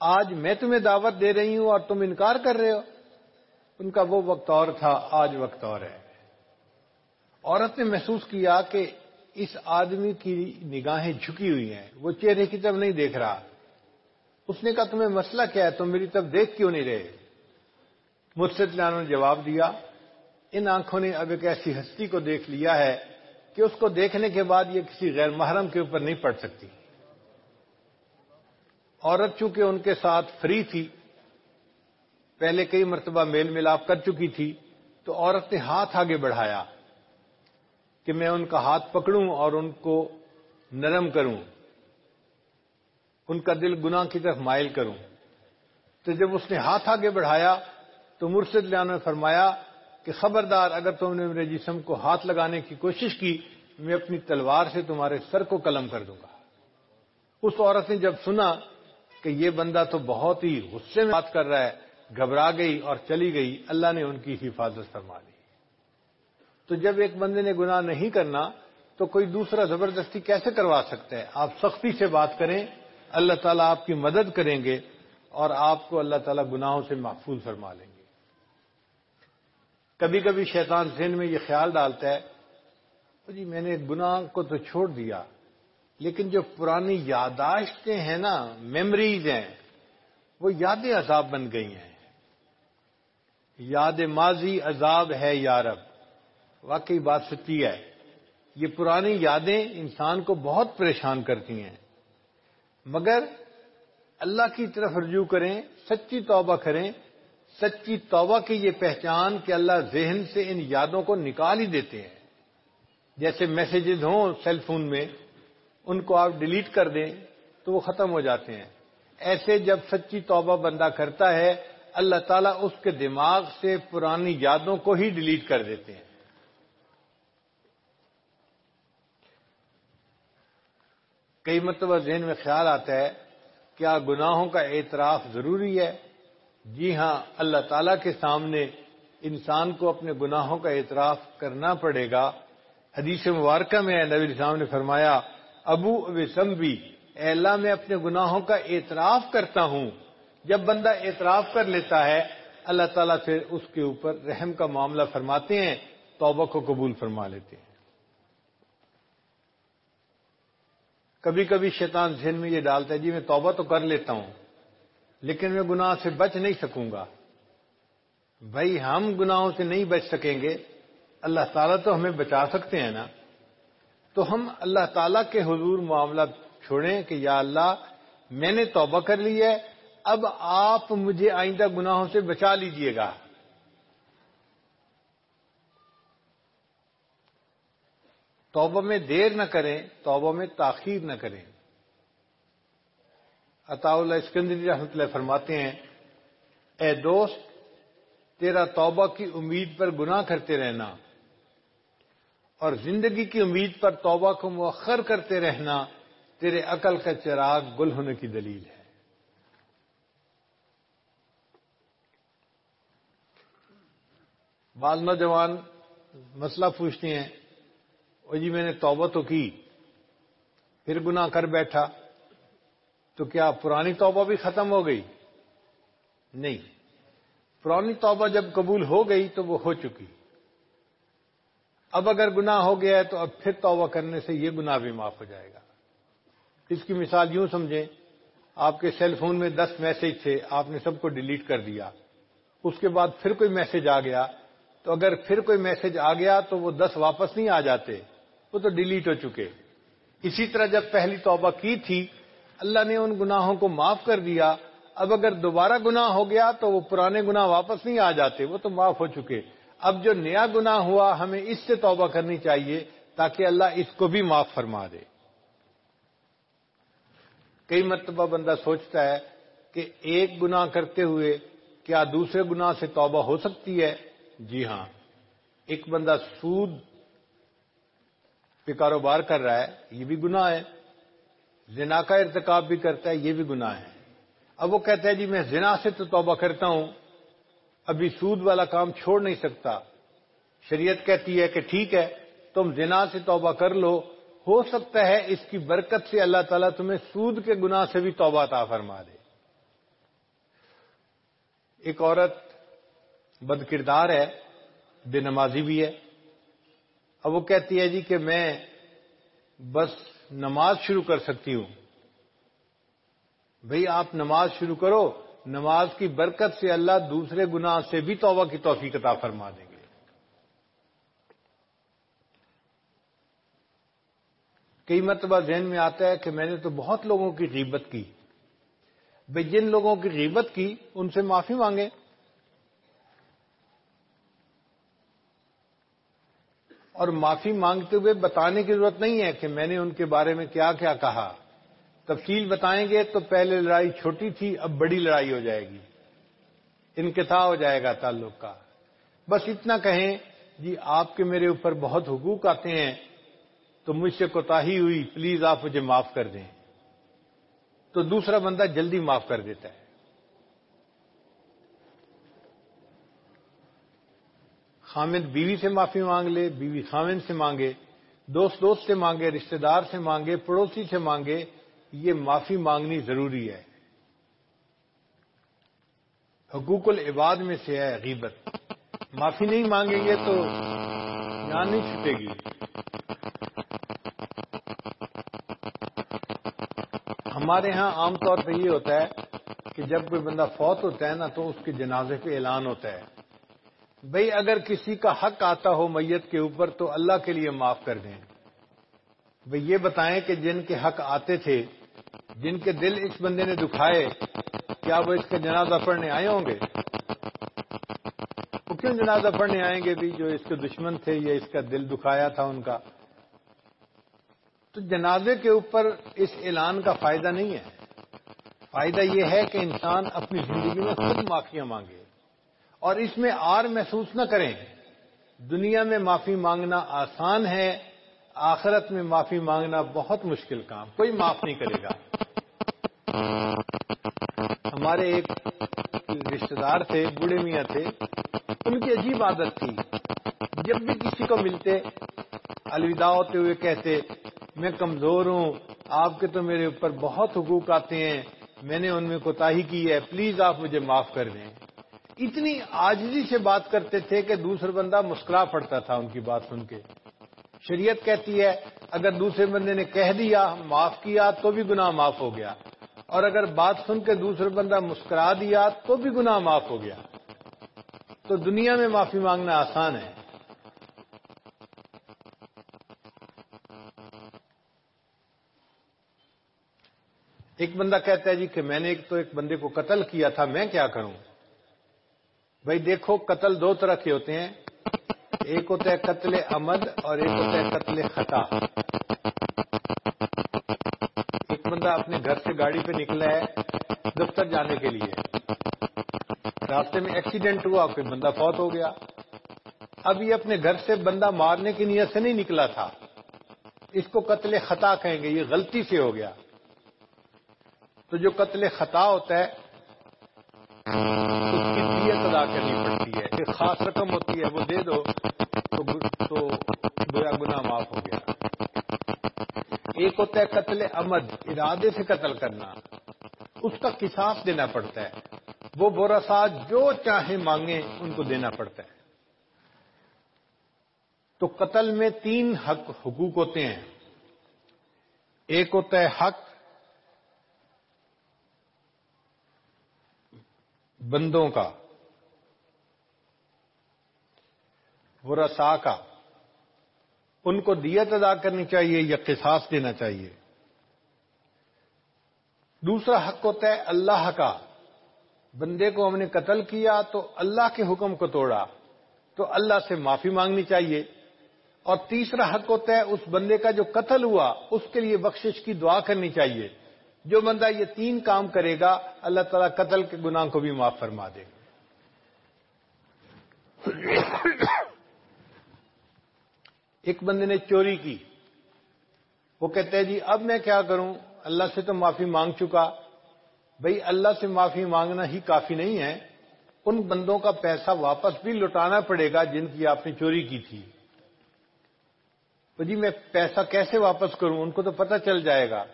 آج میں تمہیں دعوت دے رہی ہوں اور تم انکار کر رہے ہو۔ ان کا وہ وقت اور تھا، آج وقت اور ہے۔ عورت نے محسوس کیا کہ اس آدمی کی نگاہیں جھکی ہوئی ہیں، وہ چہرے کی طرف نہیں دیکھ رہا۔ اس نے کہا، تمہیں مسئلہ کیا ہے؟ تم میری طرف دیکھ کیوں نہیں رہے؟ لانوں نے جواب دیا، ان آنکھوں نے اب ایک ایسی ہستی کو دیکھ لیا ہے کہ اس کو دیکھنے کے بعد یہ کسی غیر محرم کے اوپر نہیں پڑ سکتی۔ عورت چونکہ ان کے ساتھ فری تھی، پہلے کئی مرتبہ میل ملاپ کر چکی تھی، تو عورت نے ہاتھ آگے بڑھایا کہ میں ان کا ہاتھ پکڑوں اور ان کو نرم کروں، ان کا دل گناہ کی طرف مائل کروں۔ تو جب اس نے ہاتھ آگے بڑھایا تو مرشد لیانو نے فرمایا کہ خبردار اگر تم نے میرے جسم کو ہاتھ لگانے کی کوشش کی، میں اپنی تلوار سے تمہارے سر کو قلم کر دوں گا۔ اس عورت نے جب سنا کہ یہ بندہ تو بہت ہی غصے میں بات کر رہا ہے، گھبرا گئی اور چلی گئی، اللہ نے ان کی حفاظت فرما لی تو جب ایک بندے نے گناہ نہیں کرنا، تو کوئی دوسرا زبردستی کیسے کروا سکتا ہے؟ آپ سختی سے بات کریں، اللہ تعالیٰ آپ کی مدد کریں گے اور آپ کو اللہ تعالیٰ گناہوں سے محفوظ فرما لیں گے۔ کبھی کبھی شیطان ذہن میں یہ خیال ڈالتا ہے جی میں نے گناہ کو تو چھوڑ دیا، لیکن جو پرانی یاداشتیں ہیں نا میمریز ہیں، وہ یادیں عذاب بن گئی ہیں۔ یاد ماضی عذاب ہے یارب واقعی بات سچی ہے۔ یہ پرانی یادیں انسان کو بہت پریشان کرتی ہیں۔ مگر اللہ کی طرف رجوع کریں، سچی توبہ کریں سچی توبہ کی یہ پہچان کہ اللہ ذہن سے ان یادوں کو نکال ہی دیتے ہیں۔ جیسے میسیجز ہوں سیل فون میں، ان کو آپ ڈیلیٹ کر دیں تو وہ ختم ہو جاتے ہیں۔ ایسے جب سچی توبہ بندہ کرتا ہے، اللہ تعالیٰ اس کے دماغ سے پرانی یادوں کو ہی ڈیلیٹ کر دیتے ہیں۔ کئی مرتبہ ذہن میں خیال آتا ہے، کیا گناہوں کا اعتراف ضروری ہے؟ جی ہاں اللہ تعالی کے سامنے انسان کو اپنے گناہوں کا اعتراف کرنا پڑے گا۔ حدیث مبارکہ میں نبی السلام نے فرمایا، ابو وسمبی اے اللہ میں اپنے گناہوں کا اعتراف کرتا ہوں۔ جب بندہ اعتراف کر لیتا ہے، اللہ تعالیٰ پھر اس کے اوپر رحم کا معاملہ فرماتے ہیں، توبہ کو قبول فرما لیتے ہیں۔ کبھی کبھی شیطان ذہن میں یہ ڈالتا ہے جی میں توبہ تو کر لیتا ہوں لیکن میں گناہ سے بچ نہیں سکوں گا۔ بھائی، ہم گناہوں سے نہیں بچ سکیں گے۔ اللہ تعالیٰ تو ہمیں بچا سکتے ہیں نا۔ تو ہم اللہ تعالیٰ کے حضور معاملہ چھوڑیں کہ یا اللہ، میں نے توبہ کر لی ہے، اب آپ مجھے آئندہ گناہوں سے بچا لیجیے گا۔ توبہ میں دیر نہ کریں، توبہ میں تاخیر نہ کریں۔ عطا اللہ اسکندری رحمت اللہ فرماتے ہیں، اے دوست، تیرا توبہ کی امید پر گناہ کرتے رہنا اور زندگی کی امید پر توبہ کو مؤخر کرتے رہنا تیرے عقل کا چراغ گل ہونے کی دلیل ہے۔ بعض نوجوان مسئلہ پوچھتے ہیں، او جی میں نے توبہ تو کی، پھر گناہ کر بیٹھا؟ تو کیا پرانی توبہ بھی ختم ہو گئی؟ نہیں۔ پرانی توبہ جب قبول ہو گئی تو وہ ہو چکی۔ اب اگر گناہ ہو گیا ہے تو اب پھر توبہ کرنے سے یہ گناہ بھی معاف ہو جائے گا۔ اس کی مثال یوں سمجھیں، آپ کے سیل فون میں دس میسج تھے، آپ نے سب کو ڈیلیٹ کر دیا۔ اس کے بعد پھر کوئی میسج آ گیا۔ تو اگر پھر کوئی میسج آ گیا تو وہ دس واپس نہیں آ جاتے، وہ تو ڈیلیٹ ہو چکے۔ اسی طرح جب پہلی توبہ کی تھی اللہ نے ان گناہوں کو معاف کر دیا۔ اب اگر دوبارہ گناہ ہو گیا تو وہ پرانے گناہ واپس نہیں آ جاتے، وہ تو معاف ہو چکے۔ اب جو نیا گناہ ہوا، ہمیں اس سے توبہ کرنی چاہیے تاکہ اللہ اس کو بھی معاف فرما دے۔ کئی مرتبہ بندہ سوچتا ہے کہ ایک گناہ کرتے ہوئے کیا دوسرے گناہ سے توبہ ہو سکتی ہے؟ جی ہاں۔ ایک بندہ سود پہ کاروبار کر رہا ہے، یہ بھی گناہ ہے۔ زنا کا ارتکاب بھی کرتا ہے، یہ بھی گناہ ہے۔ اب وہ کہتا ہے جی میں زنا سے تو توبہ کرتا ہوں، ابھی سود والا کام چھوڑ نہیں سکتا۔ شریعت کہتی ہے کہ ٹھیک ہے، تم زنا سے توبہ کر لو۔ ہو سکتا ہے اس کی برکت سے اللہ تعالیٰ تمہیں سود کے گناہ سے بھی توبہ تا فرما دے۔ ایک عورت بد کردار ہے، بے نمازی بھی ہے۔ اب وہ کہتی ہے جی کہ میں بس نماز شروع کر سکتی ہوں۔ بھئی آپ نماز شروع کرو، نماز کی برکت سے اللہ دوسرے گناہ سے بھی توبہ کی توفیق عطا فرما دیں گے۔ کئی مرتبہ ذہن میں آتا ہے کہ میں نے تو بہت لوگوں کی غیبت کی۔ بھئی جن لوگوں کی غیبت کی، ان سے معافی مانگے اور معافی مانگتے ہوئے بتانے کی ضرورت نہیں ہے کہ میں نے ان کے بارے میں کیا کیا کہا۔ تفصیل بتائیں گے تو پہلے لڑائی چھوٹی تھی، اب بڑی لڑائی ہو جائے گی۔ انکتا ہو جائے گا تعلق کا۔ بس اتنا کہیں جی آپ کے میرے اوپر بہت حقوق آتے ہیں، تو مجھ سے کوتا ہوئی، پلیز آپ مجھے معاف کر دیں۔ تو دوسرا بندہ جلدی معاف کر دیتا ہے۔ خامد بیوی سے معافی مانگ لے، بیوی خامد سے مانگے، دوست دوست سے مانگے، رشتہ دار سے مانگے، پڑوسی سے مانگے، یہ معافی مانگنی ضروری ہے۔ حقوق العباد میں سے ہے غیبت۔ معافی نہیں مانگیں گے تو جان نہیں چھٹے گی۔ ہمارے ہاں عام طور پہ یہ ہوتا ہے کہ جب کوئی بندہ فوت ہوتا ہے نا تو اس کے جنازے پہ اعلان ہوتا ہے۔ بھئی اگر کسی کا حق آتا ہو میت کے اوپر تو اللہ کے لیے معاف کر دیں۔ بھئی یہ بتائیں کہ جن کے حق آتے تھے، جن کے دل اس بندے نے دکھائے، کیا وہ اس کا جنازہ پڑھنے آئے ہوں گے؟ وہ کیوں جنازہ پڑھنے آئیں گے بھی جو اس کے دشمن تھے یا اس کا دل دکھایا تھا ان کا؟ تو جنازے کے اوپر اس اعلان کا فائدہ نہیں ہے۔ فائدہ یہ ہے کہ انسان اپنی زندگی میں خود معافیاں مانگے۔ اور اس میں آر محسوس نہ کریں۔ دنیا میں معافی مانگنا آسان ہے، آخرت میں معافی مانگنا بہت مشکل کام۔ کوئی معاف نہیں کرے گا۔ ہمارے ایک رشتے دار تھے، بوڑھے میاں تھے۔ ان کی عجیب عادت تھی۔ جب بھی کسی کو ملتے، الوداع ہوتے ہوئے کہتے، میں کمزور ہوں، آپ کے تو میرے اوپر بہت حقوق آتے ہیں، میں نے ان میں کوتا کی ہے، پلیز آپ مجھے معاف کر دیں۔ اتنی آجزی سے بات کرتے تھے کہ دوسرا بندہ مسکرا پڑتا تھا ان کی بات سن کے۔ شریعت کہتی ہے، اگر دوسرے بندے نے کہہ دیا، معاف کیا، تو بھی گناہ معاف ہو گیا۔ اور اگر بات سن کے دوسرا بندہ مسکرا دیا، تو بھی گناہ معاف ہو گیا۔ تو دنیا میں معافی مانگنا آسان ہے۔ ایک بندہ کہتا ہے جی کہ میں نے ایک تو ایک بندے کو قتل کیا تھا، میں کیا کروں؟ بھائی دیکھو، قتل دو طرح کے ہوتے ہیں۔ ایک ہوتا ہے قتل عمد اور ایک ہوتا ہے قتل خطا۔ ایک بندہ اپنے گھر سے گاڑی پہ نکلا ہے دفتر جانے کے لیے۔ راستے میں ایکسیڈنٹ ہوا کوئی بندہ فوت ہو گیا۔ اب یہ اپنے گھر سے بندہ مارنے کی نیت سے نہیں نکلا تھا۔ اس کو قتل خطا کہیں گے، یہ غلطی سے ہو گیا۔ تو جو قتل خطا ہوتا ہے، اس کی دیت ادا کرنی پڑتی ہے، ایک خاص رقم ہوتی ہے، وہ دے دو، تو گویا گنا معاف ہو گیا۔ ایک ہوتا ہے قتل امد ارادے سے قتل کرنا، اس کا کساف دینا پڑتا ہے۔ وہ بورا ساتھ جو چاہے مانگے، ان کو دینا پڑتا ہے۔ تو قتل میں تین حق حقوق ہوتے ہیں۔ ایک ہوتا ہے حق بندوں کا۔ ورسا کا۔ ان کو دیت ادا کرنی چاہیے یا قصاص دینا چاہیے۔ دوسرا حق ہوتا ہے اللہ کا۔ بندے کو ہم نے قتل کیا تو اللہ کے حکم کو توڑا، تو اللہ سے معافی مانگنی چاہیے۔ اور تیسرا حق ہوتا ہے اس بندے کا جو قتل ہوا، اس کے لیے بخشش کی دعا کرنی چاہیے۔ جو بندہ یہ تین کام کرے گا، اللہ تعالیٰ قتل کے گناہ کو بھی معاف فرما دے گا۔ ایک بندے نے چوری کی۔ وہ کہتے ہیں جی اب میں کیا کروں؟ اللہ سے تو معافی مانگ چکا۔ بھئی، اللہ سے معافی مانگنا ہی کافی نہیں ہے۔ ان بندوں کا پیسہ واپس بھی لوٹانا پڑے گا جن کی آپ نے چوری کی تھی۔ تو جی میں پیسہ کیسے واپس کروں؟ ان کو تو پتہ چل جائے گا۔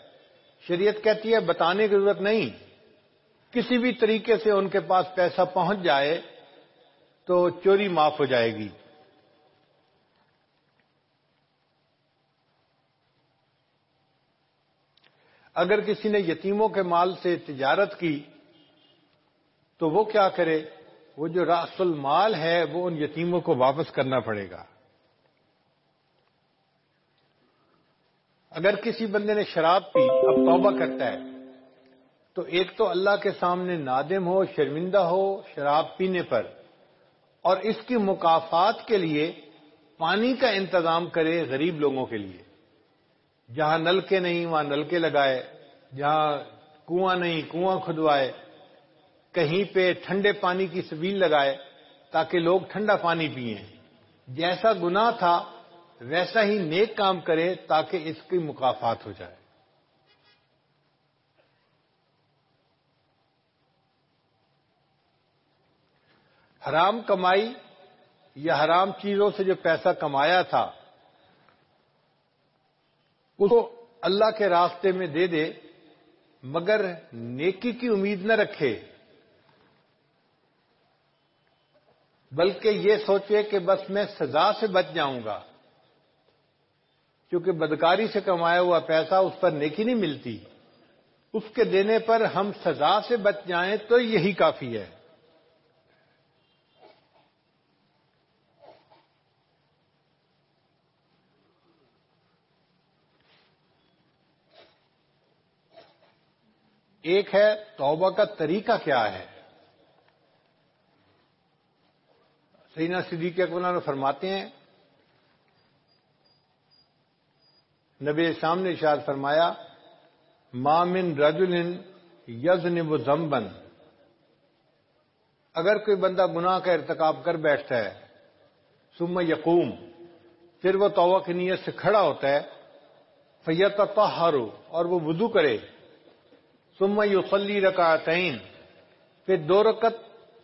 شریعت کہتی ہے، بتانے کی ضرورت نہیں۔ کسی بھی طریقے سے ان کے پاس پیسہ پہنچ جائے تو چوری معاف ہو جائے گی۔ اگر کسی نے یتیموں کے مال سے تجارت کی، تو وہ کیا کرے؟ وہ جو راس المال ہے، وہ ان یتیموں کو واپس کرنا پڑے گا۔ اگر کسی بندے نے شراب پی، اب توبہ کرتا ہے، تو ایک تو اللہ کے سامنے نادم ہو، شرمندہ ہو شراب پینے پر، اور اس کی مقافات کے لیے پانی کا انتظام کرے غریب لوگوں کے لیے۔ جہاں نل کے نہیں، وہاں نل کے لگائے، جہاں کنواں نہیں، کنواں کھدوائے، کہیں پہ ٹھنڈے پانی کی سبیل لگائے تاکہ لوگ ٹھنڈا پانی پیئیں۔ جیسا گنا تھا، ویسا ہی نیک کام کرے تاکہ اس کی مقافات ہو جائے۔ حرام کمائی یا حرام چیزوں سے جو پیسہ کمایا تھا اس کو اللہ کے راستے میں دے دے، مگر نیکی کی امید نہ رکھے۔ بلکہ یہ سوچے کہ بس میں سزا سے بچ جاؤں گا۔ کیونکہ بدکاری سے کمایا ہوا پیسہ اس پر نیکی نہیں ملتی۔ اس کے دینے پر ہم سزا سے بچ جائیں تو یہی کافی ہے۔ ایک ہے توبہ کا طریقہ کیا ہے؟ سینا صدیق اکبر نے فرماتے ہیں، نبی اسلام نے اشار فرمایا مامن رجل یزن و زمبن اگر کوئی بندہ گناہ کا ارتکاب کر بیٹھتا ہے سم یقوم، پھر وہ توبہ کی نیت سے کھڑا ہوتا ہے فیت اور وہ وضو کرے۔ سم یوسلی رکعتین۔ پھر دو رکت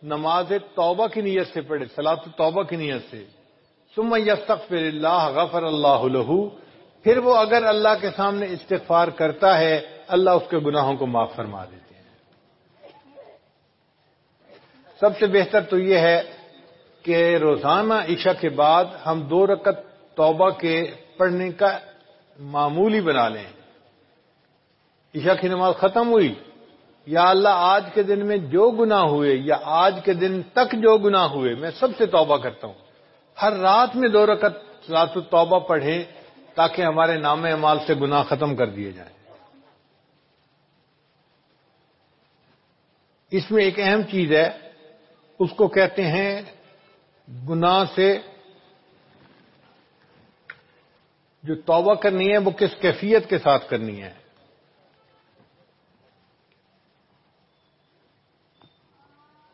نماز توبہ کی نیت سے پڑھے سلاط توبہ کی نیت سے۔ سم یستغفر اللہ، غفر اللہ لہو پھر وہ اگر اللہ کے سامنے استغفار کرتا ہے، اللہ اس کے گناہوں کو معاف فرما دیتے ہیں۔ سب سے بہتر تو یہ ہے کہ روزانہ عشاء کے بعد ہم دو رکت توبہ کے پڑھنے کا معمولی بنا لیں۔ عشاء کی نماز ختم ہوئی، یا اللہ آج کے دن میں جو گنا ہوئے، یا آج کے دن تک جو گنا ہوئے، میں سب سے توبہ کرتا ہوں۔ ہر رات میں دو رکت رات توبہ پڑھیں تاکہ ہمارے نام امال سے گناہ ختم کر دیے جائیں۔ اس میں ایک اہم چیز ہے، اس کو کہتے ہیں گناہ سے جو توبہ کرنی ہے، وہ کس کیفیت کے ساتھ کرنی ہے۔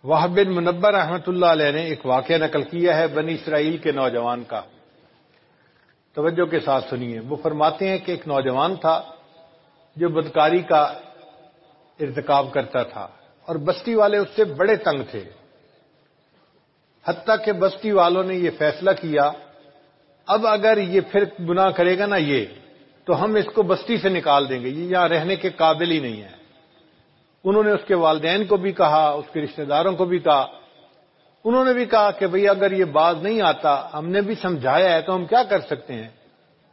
وہ بن منبر رحمت اللہ علیہ نے ایک واقعہ نقل کیا ہے بنی اسرائیل کے نوجوان کا۔ توجہ کے ساتھ سنیے۔ وہ فرماتے ہیں کہ ایک نوجوان تھا جو بدکاری کا ارتکاب کرتا تھا اور بستی والے اس سے بڑے تنگ تھے۔ حتیٰ کہ بستی والوں نے یہ فیصلہ کیا، اب اگر یہ پھر گناہ کرے گا نا یہ، تو ہم اس کو بستی سے نکال دیں گے۔ یہ یہاں رہنے کے قابل ہی نہیں ہے۔ انہوں نے اس کے والدین کو بھی کہا، اس کے رشتہ داروں کو بھی کہا۔ انہوں نے بھی کہا کہ بھئی اگر یہ باز نہیں آتا، ہم نے بھی سمجھایا ہے تو ہم کیا کر سکتے ہیں؟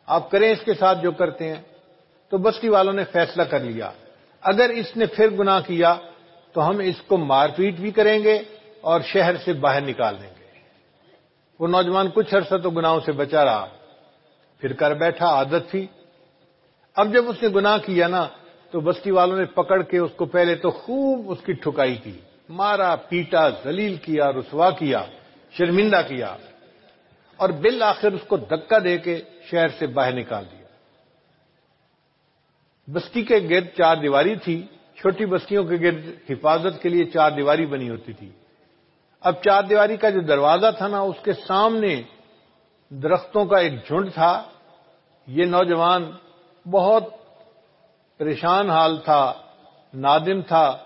آپ کریں اس کے ساتھ جو کرتے ہیں۔ تو بستی والوں نے فیصلہ کر لیا۔ اگر اس نے پھر گناہ کیا تو ہم اس کو مار پیٹ بھی کریں گے اور شہر سے باہر نکال دیں گے۔ وہ نوجوان کچھ عرصہ تو گناہوں سے بچا رہا۔ پھر کر بیٹھا، عادت تھی۔ اب جب اس نے گناہ کیا نا تو بستی والوں نے پکڑ کے اس کو پہلے تو خوب اس کی ٹھکائی کی، مارا، پیٹا، ذلیل کیا، رسوا کیا، شرمندہ کیا، اور بالآخر اس کو دکا دے کے شہر سے باہر نکال دیا۔ بستی کے گرد چار دیواری تھی، چھوٹی بستیوں کے گرد حفاظت کے لیے چار دیواری بنی ہوتی تھی۔ اب چار دیواری کا جو دروازہ تھا نا، اس کے سامنے درختوں کا ایک جھنڈ تھا۔ یہ نوجوان بہت پریشان حال تھا، نادم تھا،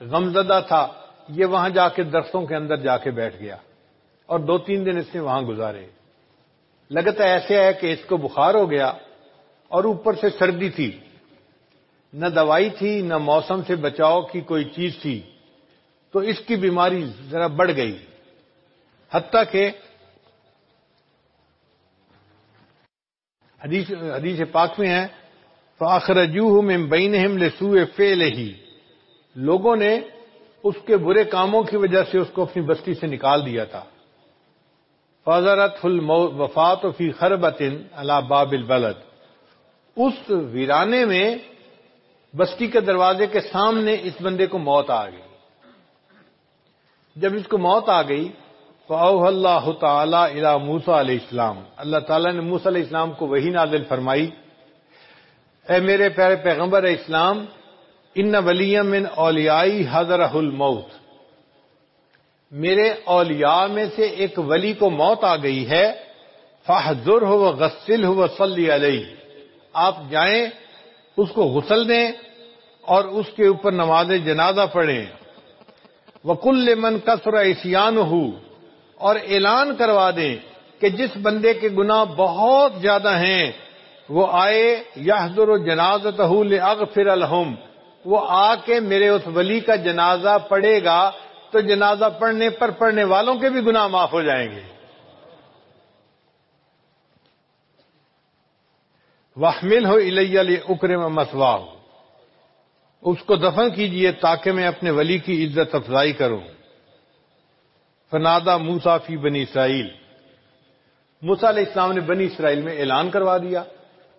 غمزدہ تھا، یہ وہاں جا کے درختوں کے اندر جا کے بیٹھ گیا اور دو تین دن اس نے وہاں گزارے۔ لگتا ایسے ہے کہ اس کو بخار ہو گیا اور اوپر سے سردی تھی۔ نہ دوائی تھی، نہ موسم سے بچاؤ کی کوئی چیز تھی۔ تو اس کی بیماری ذرا بڑھ گئی۔ حتیٰ کہ حدیث پاک میں ہے فاخرجوہ میں بین لسو فیل ہی لوگوں نے اس کے برے کاموں کی وجہ سے اس کو اپنی بستی سے نکال دیا تھا۔ فضرت وفات فی خربت اللہ باب البلد۔ اس ویرانے میں بستی کے دروازے کے سامنے اس بندے کو موت آ گئی۔ جب اس کو موت آ گئی تو اللہ تعالی الا موسا علیہ السلام۔ اللہ تعالیٰ نے موسا علیہ السلام کو وہی نازل فرمائی۔ اے میرے پیارے پیغمبر اسلام، ان ولیم ان اولیائی حضر الموت۔ میرے اولیاء میں سے ایک ولی کو موت آ گئی ہے فہضر ہو غسل ہو وسلی علیہ۔ آپ جائیں، اس کو غسل دیں اور اس کے اوپر نماز جنازہ پڑھیں۔ وکل من کسر اسیان ہو اور اعلان کروا دیں کہ جس بندے کے گناہ بہت زیادہ ہیں وہ آئے، یحضر جنازت اغفر الحم وہ آ کے میرے اس ولی کا جنازہ پڑے گا، تو جنازہ پڑھنے پر پڑھنے والوں کے بھی گناہ معاف ہو جائیں گے۔ وحمل ہو الیہ اکرم مسوا اس کو دفن کیجیے تاکہ میں اپنے ولی کی عزت افزائی کروں۔ فنادا موسا فی بنی اسرائیل۔ موسا علیہ السلام نے بنی اسرائیل میں اعلان کروا دیا۔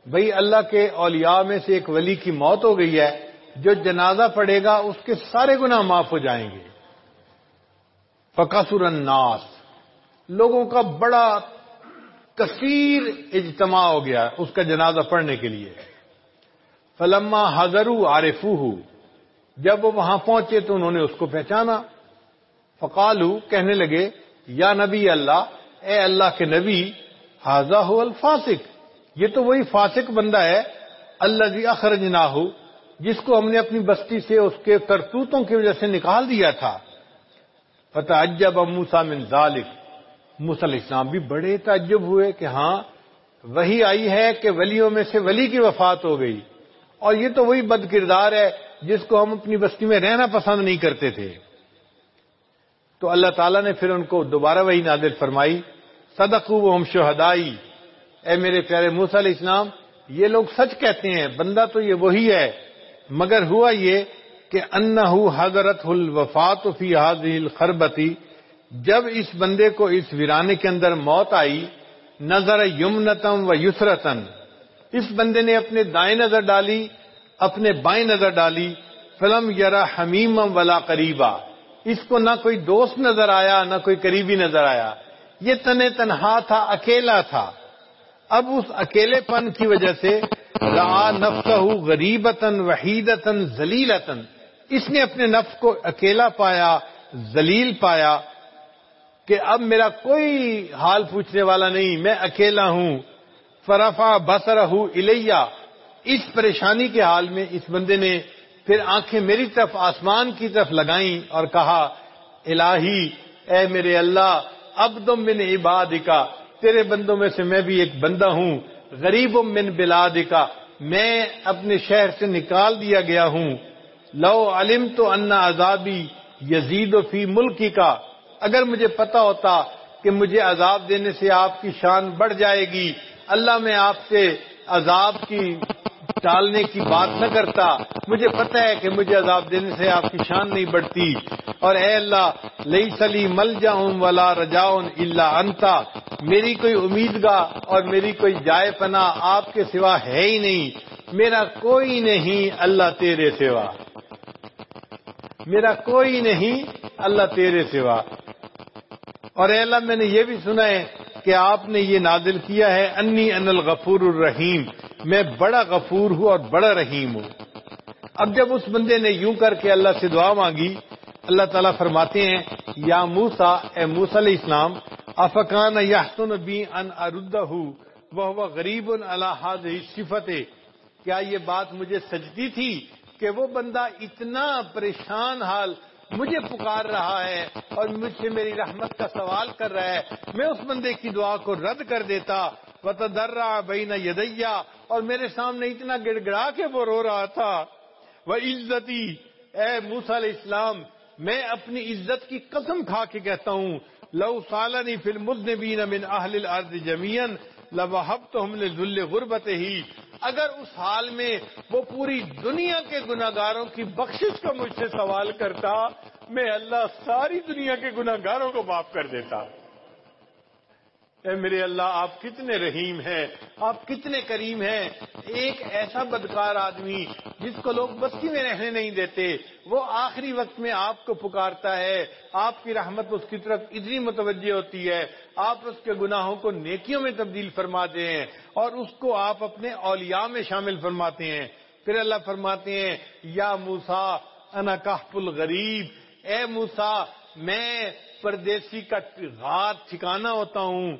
بھائی اللہ کے اولیاء میں سے ایک ولی کی موت ہو گئی ہے، جو جنازہ پڑے گا، اس کے سارے گناہ معاف ہو جائیں گے۔ فقصر الناس۔ لوگوں کا بڑا کثیر اجتماع ہو گیا اس کا جنازہ پڑھنے کے لیے۔ فلما حضر عارفو جب وہ وہاں پہنچے تو انہوں نے اس کو پہچانا۔ فقالو کہنے لگے، یا نبی اللہ، اے اللہ کے نبی حاضہ ہو الفاسق۔ یہ تو وہی فاسق بندہ ہے اللہ جی اخرج نہ ہو جس کو ہم نے اپنی بستی سے اس کے کرتوتوں کی وجہ سے نکال دیا تھا۔ فتح اجب موسا من ذالک۔ مسل اسلام بھی بڑے تعجب ہوئے کہ ہاں وہی آئی ہے کہ ولیوں میں سے ولی کی وفات ہو گئی۔ اور یہ تو وہی بد کردار ہے جس کو ہم اپنی بستی میں رہنا پسند نہیں کرتے تھے۔ تو اللہ تعالیٰ نے پھر ان کو دوبارہ وہی نادر فرمائی، صدقو ہم شہدائی۔ اے میرے پیارے موس علیہ السلام، یہ لوگ سچ کہتے ہیں، بندہ تو یہ وہی ہے، مگر ہوا یہ کہ انہو حضرت الوفات فی حاضی الخربتی، جب اس بندے کو اس ویرانے کے اندر موت آئی، نظر یمنتم و یسرتن اس بندے نے اپنے دائیں نظر ڈالی، اپنے بائیں نظر ڈالی، فلم یرا حمیم ولا قریبا، اس کو نہ کوئی دوست نظر آیا، نہ کوئی قریبی نظر آیا، یہ تن تنہا تھا، اکیلا تھا۔ اب اس اکیلے پن کی وجہ سے نفسہ غریبتن وحیدتن ذلیلتن اس نے اپنے نفس کو اکیلا پایا، ذلیل پایا کہ اب میرا کوئی حال پوچھنے والا نہیں، میں اکیلا ہوں۔ فرفا بسر ہوں اس پریشانی کے حال میں اس بندے نے پھر آنکھیں میری طرف، آسمان کی طرف لگائیں اور کہا، الہی، اے میرے اللہ اب تم من عباد کا تیرے بندوں میں سے میں بھی ایک بندہ ہوں۔ غریب من بلاد کا میں اپنے شہر سے نکال دیا گیا ہوں۔ لو علم تو انا عذابی یزید و فی ملکی کا اگر مجھے پتا ہوتا کہ مجھے عذاب دینے سے آپ کی شان بڑھ جائے گی، اللہ میں آپ سے عذاب کی ٹالنے کی بات نہ کرتا۔ مجھے پتا ہے کہ مجھے عذاب دینے سے آپ کی شان نہیں بڑھتی۔ اور اے اللہ لئی سلی مل جاؤں ولا رجاؤن اللہ انتا میری کوئی امیدگاہ اور میری کوئی جائے پناہ آپ کے سوا ہے ہی نہیں۔ میرا کوئی نہیں اللہ تیرے سوا۔ میرا کوئی نہیں اللہ تیرے سوا۔ اور اے اللہ، میں نے یہ بھی سنا ہے کہ آپ نے یہ نازل کیا ہے، انی ان الغفور الرحیم، میں بڑا غفور ہوں اور بڑا رحیم ہوں۔ اب جب اس بندے نے یوں کر کے اللہ سے دعا مانگی، اللہ تعالیٰ فرماتے ہیں، یا موسا اے موس علیہ السلام افقان یحسن بی ان اردہ وہ غریب الحاظ صفت کیا یہ بات مجھے سجتی تھی کہ وہ بندہ اتنا پریشان حال مجھے پکار رہا ہے اور مجھ سے میری رحمت کا سوال کر رہا ہے، میں اس بندے کی دعا کو رد کر دیتا وہ در رہا بہین یدیا اور میرے سامنے اتنا گڑ گڑا کے وہ رو رہا تھا۔ وہ عزتی اے موس علیہ السلام، میں اپنی عزت کی قسم کھا کے کہتا ہوں، لو سالنی فلم من اہل الارض جمین لبحب تو ہم نے غربت ہی اگر اس حال میں وہ پوری دنیا کے گناگاروں کی بخشش کا مجھ سے سوال کرتا، میں اللہ ساری دنیا کے گناگاروں کو معاف کر دیتا۔ اے میرے اللہ، آپ کتنے رحیم ہیں، آپ کتنے کریم ہیں۔ ایک ایسا بدکار آدمی جس کو لوگ بستی میں رہنے نہیں دیتے، وہ آخری وقت میں آپ کو پکارتا ہے۔ آپ کی رحمت اس کی طرف اتنی متوجہ ہوتی ہے۔ آپ اس کے گناہوں کو نیکیوں میں تبدیل فرماتے ہیں اور اس کو آپ اپنے اولیاء میں شامل فرماتے ہیں۔ پھر اللہ فرماتے ہیں، یا موسا انا کہف الغریب۔ اے موسا میں پردیسی کا غار ٹھکانا ہوتا ہوں،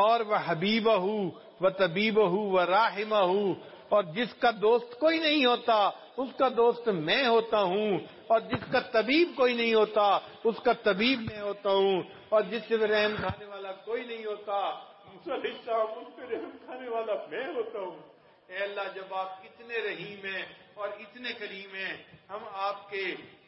اور وہ حبیب ہوں وہ طبیب ہوں وہ راہم ہوں اور جس کا دوست کوئی نہیں ہوتا، اس کا دوست میں ہوتا ہوں، اور جس کا طبیب کوئی نہیں ہوتا، اس کا طبیب میں ہوتا ہوں، اور جس سے رحم کھانے والا کوئی نہیں ہوتا رحم کھانے والا میں ہوتا ہوں۔ اے اللہ، جب آپ اتنے رحیم ہیں اور اتنے کریم ہیں، ہم آپ کے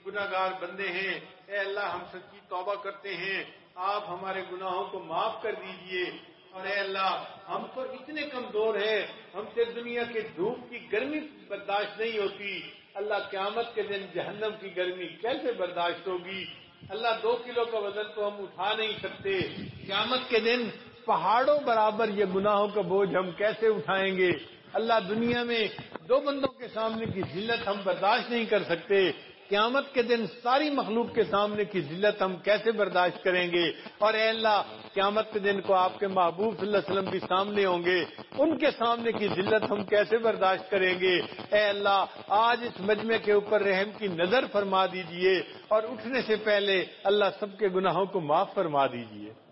گناگار بندے ہیں۔ اے اللہ، ہم سچی توبہ کرتے ہیں۔ آپ ہمارے گناہوں کو معاف کر دیجیے۔ اور اے اللہ، ہم تو اتنے کمزور ہیں۔ ہم سے دنیا کے دھوپ کی گرمی برداشت نہیں ہوتی۔ اللہ قیامت کے دن جہنم کی گرمی کیسے برداشت ہوگی؟ اللہ دو کلو کا وزن تو ہم اٹھا نہیں سکتے۔ قیامت کے دن پہاڑوں برابر یہ گناہوں کا بوجھ ہم کیسے اٹھائیں گے؟ اللہ دنیا میں دو بندوں کے سامنے کی ذلت ہم برداشت نہیں کر سکتے۔ قیامت کے دن ساری مخلوق کے سامنے کی ذلت ہم کیسے برداشت کریں گے؟ اور اے اللہ، قیامت کے دن کو آپ کے محبوب صلی اللہ علیہ وسلم بھی سامنے ہوں گے۔ ان کے سامنے کی ذلت ہم کیسے برداشت کریں گے؟ اے اللہ، آج اس مجمع کے اوپر رحم کی نظر فرما دیجیے اور اٹھنے سے پہلے اللہ سب کے گناہوں کو معاف فرما دیجیے۔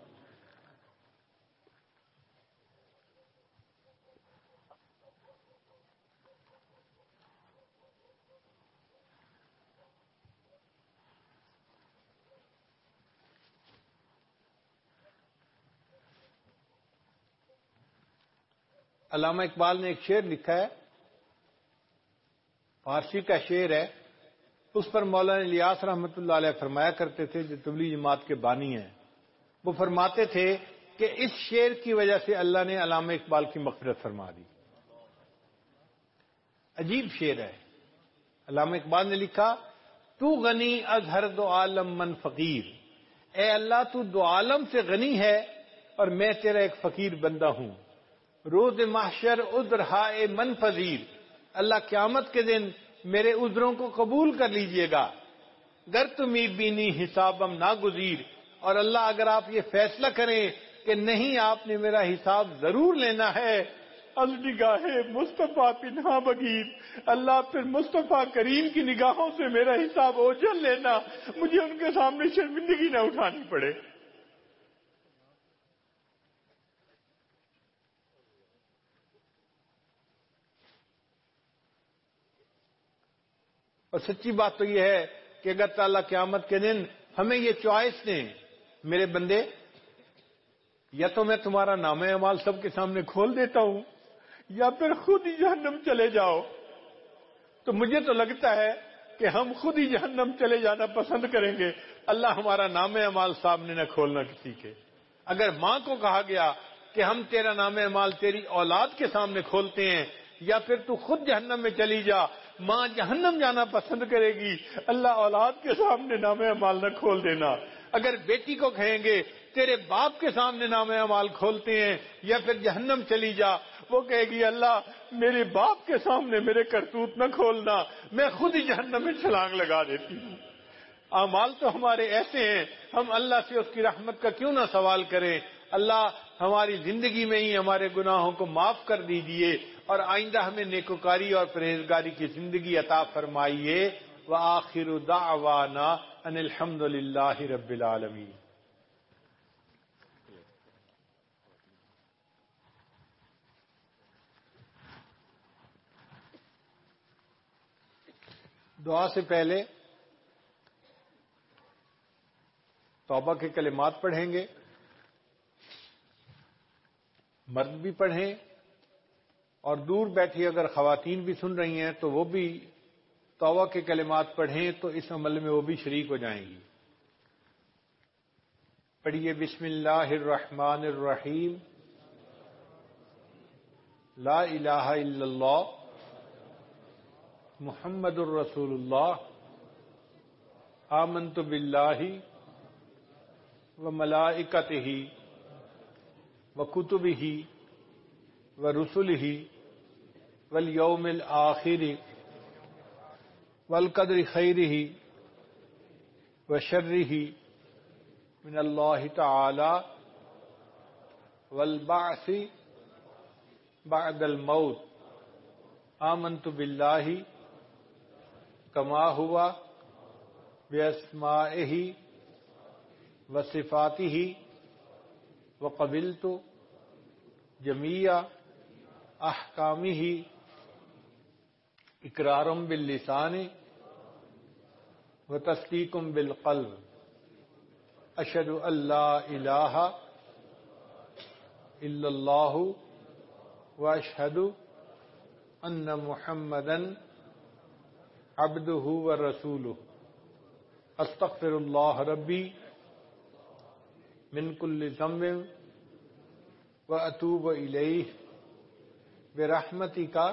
علامہ اقبال نے ایک شعر لکھا ہے، فارسی کا شعر ہے۔ اس پر مولانا الیاس رحمۃ اللہ علیہ فرمایا کرتے تھے، جو تبلی جماعت کے بانی ہیں۔ وہ فرماتے تھے کہ اس شعر کی وجہ سے اللہ نے علامہ اقبال کی مغفرت فرما دی۔ عجیب شعر ہے۔ علامہ اقبال نے لکھا، تو غنی از ہر دو عالم من فقیر۔ اے اللہ، تو دو عالم سے غنی ہے اور میں تیرا ایک فقیر بندہ ہوں۔ روز محشر عذر ہائے من فضیر۔ اللہ قیامت کے دن میرے عذروں کو قبول کر لیجیے گا۔ گر تمی بینی حسابم ناگزیر۔ اور اللہ اگر آپ یہ فیصلہ کریں کہ نہیں، آپ نے میرا حساب ضرور لینا ہے۔ النگاہ مصطفیٰ پنہا بگیر اللہ پھر مصطفیٰ کریم کی نگاہوں سے میرا حساب اوجل لینا۔ مجھے ان کے سامنے شرمندگی نہ اٹھانی پڑے۔ اور سچی بات تو یہ ہے کہ اگر تعالیٰ قیامت کے دن ہمیں یہ چوائس دیں، میرے بندے، یا تو میں تمہارا نام اعمال سب کے سامنے کھول دیتا ہوں، یا پھر خود ہی جہنم چلے جاؤ۔ تو مجھے تو لگتا ہے کہ ہم خود ہی جہنم چلے جانا پسند کریں گے۔ اللہ ہمارا نام اعمال سامنے نہ کھولنا کسی کے۔ اگر ماں کو کہا گیا کہ ہم تیرا نام اعمال تیری اولاد کے سامنے کھولتے ہیں، یا پھر تو خود جہنم میں چلی جا ماں جہنم جانا پسند کرے گی۔ اللہ اولاد کے سامنے نام امال نہ کھول دینا۔ اگر بیٹی کو کہیں گے، تیرے باپ کے سامنے نام امال کھولتے ہیں یا پھر جہنم چلی جا، وہ کہے گی، اللہ، میرے باپ کے سامنے میرے کرتوت نہ کھولنا، میں خود ہی جہنم میں چھلانگ لگا دیتی ہوں۔ امال تو ہمارے ایسے ہیں، ہم اللہ سے اس کی رحمت کا کیوں نہ سوال کریں؟ اللہ، ہماری زندگی میں ہی ہمارے گناہوں کو معاف کر دیجیے اور آئندہ ہمیں نیکوکاری اور پرہیزگاری کی زندگی عطا فرمائیے۔ وہ آخر ان الحمد للہ رب العالمین۔ دعا سے پہلے توبہ کے کلمات پڑھیں گے۔ مرد بھی پڑھیں۔ اور دور بیٹھی اگر خواتین بھی سن رہی ہیں تو وہ بھی توبہ کے کلمات پڑھیں تو اس عمل میں وہ بھی شریک ہو جائیں گی۔ پڑھیے بسم اللہ الرحمن الرحیم۔ لا الہ الا اللہ۔ محمد الرسول اللہ آمنت باللہ و ملائکتہ ہی و کتب ہی و رسول ہی والیوم الآخر والقدر خیره وشره من الله تعالى والبعث بعد الموت. آمنت بالله كما هو بأسمائه وصفاته وقبلت جميع أحكامه اقرارم باللسان و تصدیقم بالقلب اشد اللہ الہ الا اللہ و اشہد ان محمدن عبدہ و رسولہ استغفر اللہ ربی من کل ذنب و اتوب الیہ کا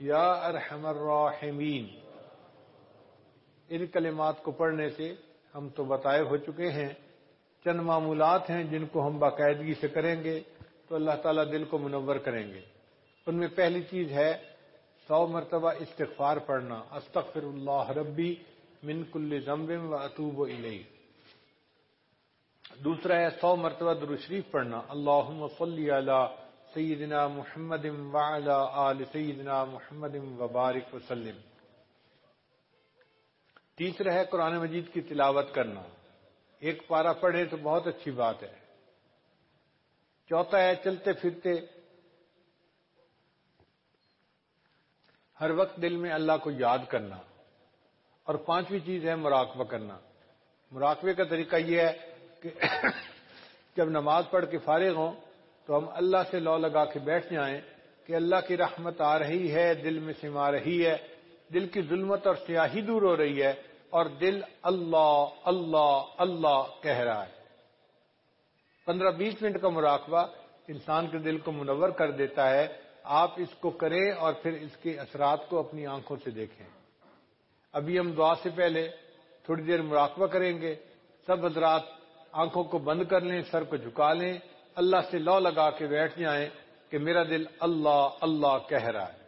یا ارحم الراحمین۔ ان کلمات کو پڑھنے سے ہم تو بتائے ہو چکے ہیں۔ چند معمولات ہیں جن کو ہم باقاعدگی سے کریں گے تو اللہ تعالیٰ دل کو منور کریں گے۔ ان میں پہلی چیز ہے سو مرتبہ استغفار پڑھنا۔ استغفر اللہ ربی من کل ضمب و اطوب و دوسرا ہے سو مرتبہ شریف پڑھنا۔ اللہ صلی علی سیدنا محمد وعلی آل سیدنا محمد وبارک وسلم۔ تیسرا ہے قرآن مجید کی تلاوت کرنا۔ ایک پارا پڑھے تو بہت اچھی بات ہے۔ چوتھا ہے چلتے پھرتے۔ ہر وقت دل میں اللہ کو یاد کرنا۔ اور پانچویں چیز ہے مراقبہ کرنا۔ مراقبے کا طریقہ یہ ہے کہ جب نماز پڑھ کے فارغ ہوں تو ہم اللہ سے لو لگا کے بیٹھ جائیں کہ اللہ کی رحمت آ رہی ہے، دل میں سما رہی ہے۔ دل کی ظلمت اور سیاہی دور ہو رہی ہے اور دل اللہ اللہ اللہ کہہ رہا ہے۔ پندرہ بیس منٹ کا مراقبہ انسان کے دل کو منور کر دیتا ہے۔ آپ اس کو کریں اور پھر اس کے اثرات کو اپنی آنکھوں سے دیکھیں۔ ابھی ہم دعا سے پہلے تھوڑی دیر مراقبہ کریں گے۔ سب حضرات آنکھوں کو بند کر لیں، سر کو جھکا لیں۔ اللہ سے لو لگا کے بیٹھ جائیں کہ میرا دل اللہ اللہ کہہ رہا ہے۔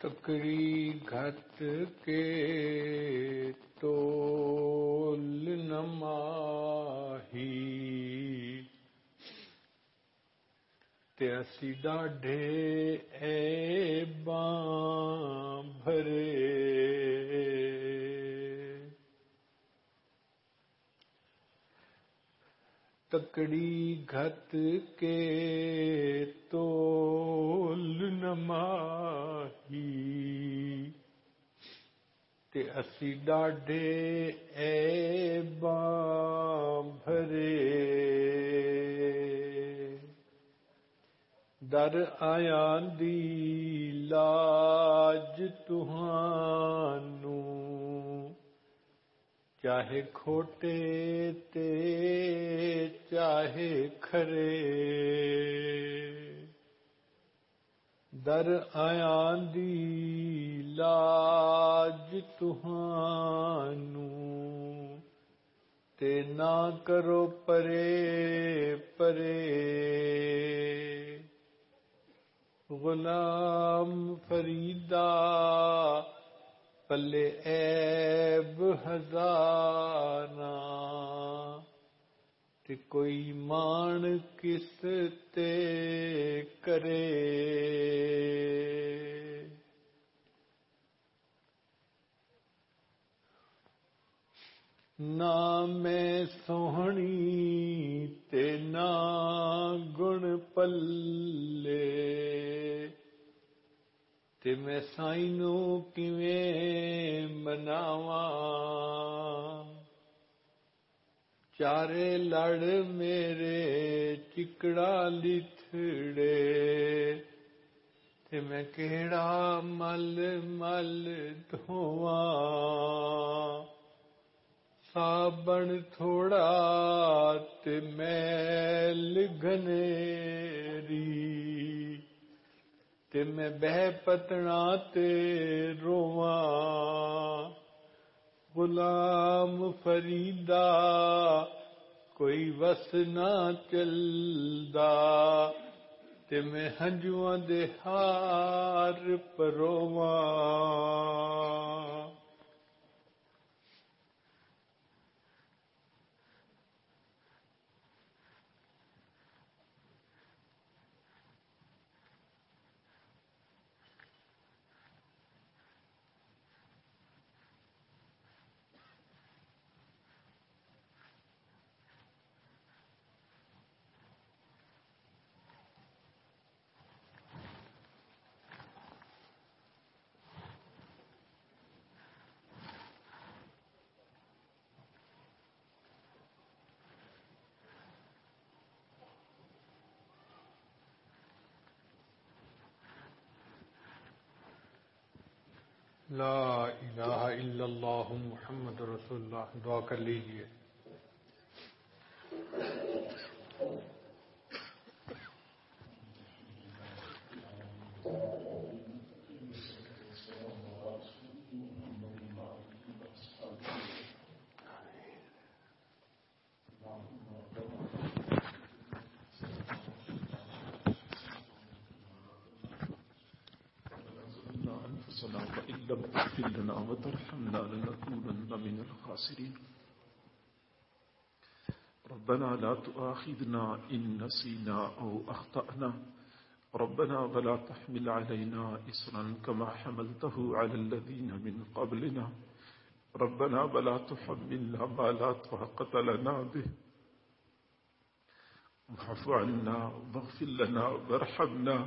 تکڑی گھت کے تول نماہی تیسی ڈاڈھے اے بام بھرے تکڑی گھت کے تول نماہی تے اسی ڈاڈے اے بھرے۔ در آیا دی لاج تہانوں چاہے کھوٹے تے چاہے کھرے۔ در آیا دی لاج تے نہ کرو پرے پرے غلام فریدہ پلے ایب ہزارا تے کوئی مان کس تے کرے نہ میں سوہنی تے نہ گن پلے تے میں سائی نو کیویں مناواں چارے لڑ میرے چکڑا لتھڑے تے میں کہڑا مل مل دھواں سابن تھوڑا تے میل گھنیری تے میں بہ پتنا تے رواں غلام فریدا کوئی وس نہ چلدا۔ تے میں ہنجواں دے ہار پرواں لا الہ الا اللہ محمد رسول اللہ دعا کر لیجیے. الخاسرين. ربنا لا تؤاخذنا إن نسينا أو أخطأنا. ربنا ولا تحمل علينا إسرا كما حملته على الذين من قبلنا. ربنا ولا تحملنا ما لا طاقة لنا به. واعف عنا واغفر لنا وارحمنا.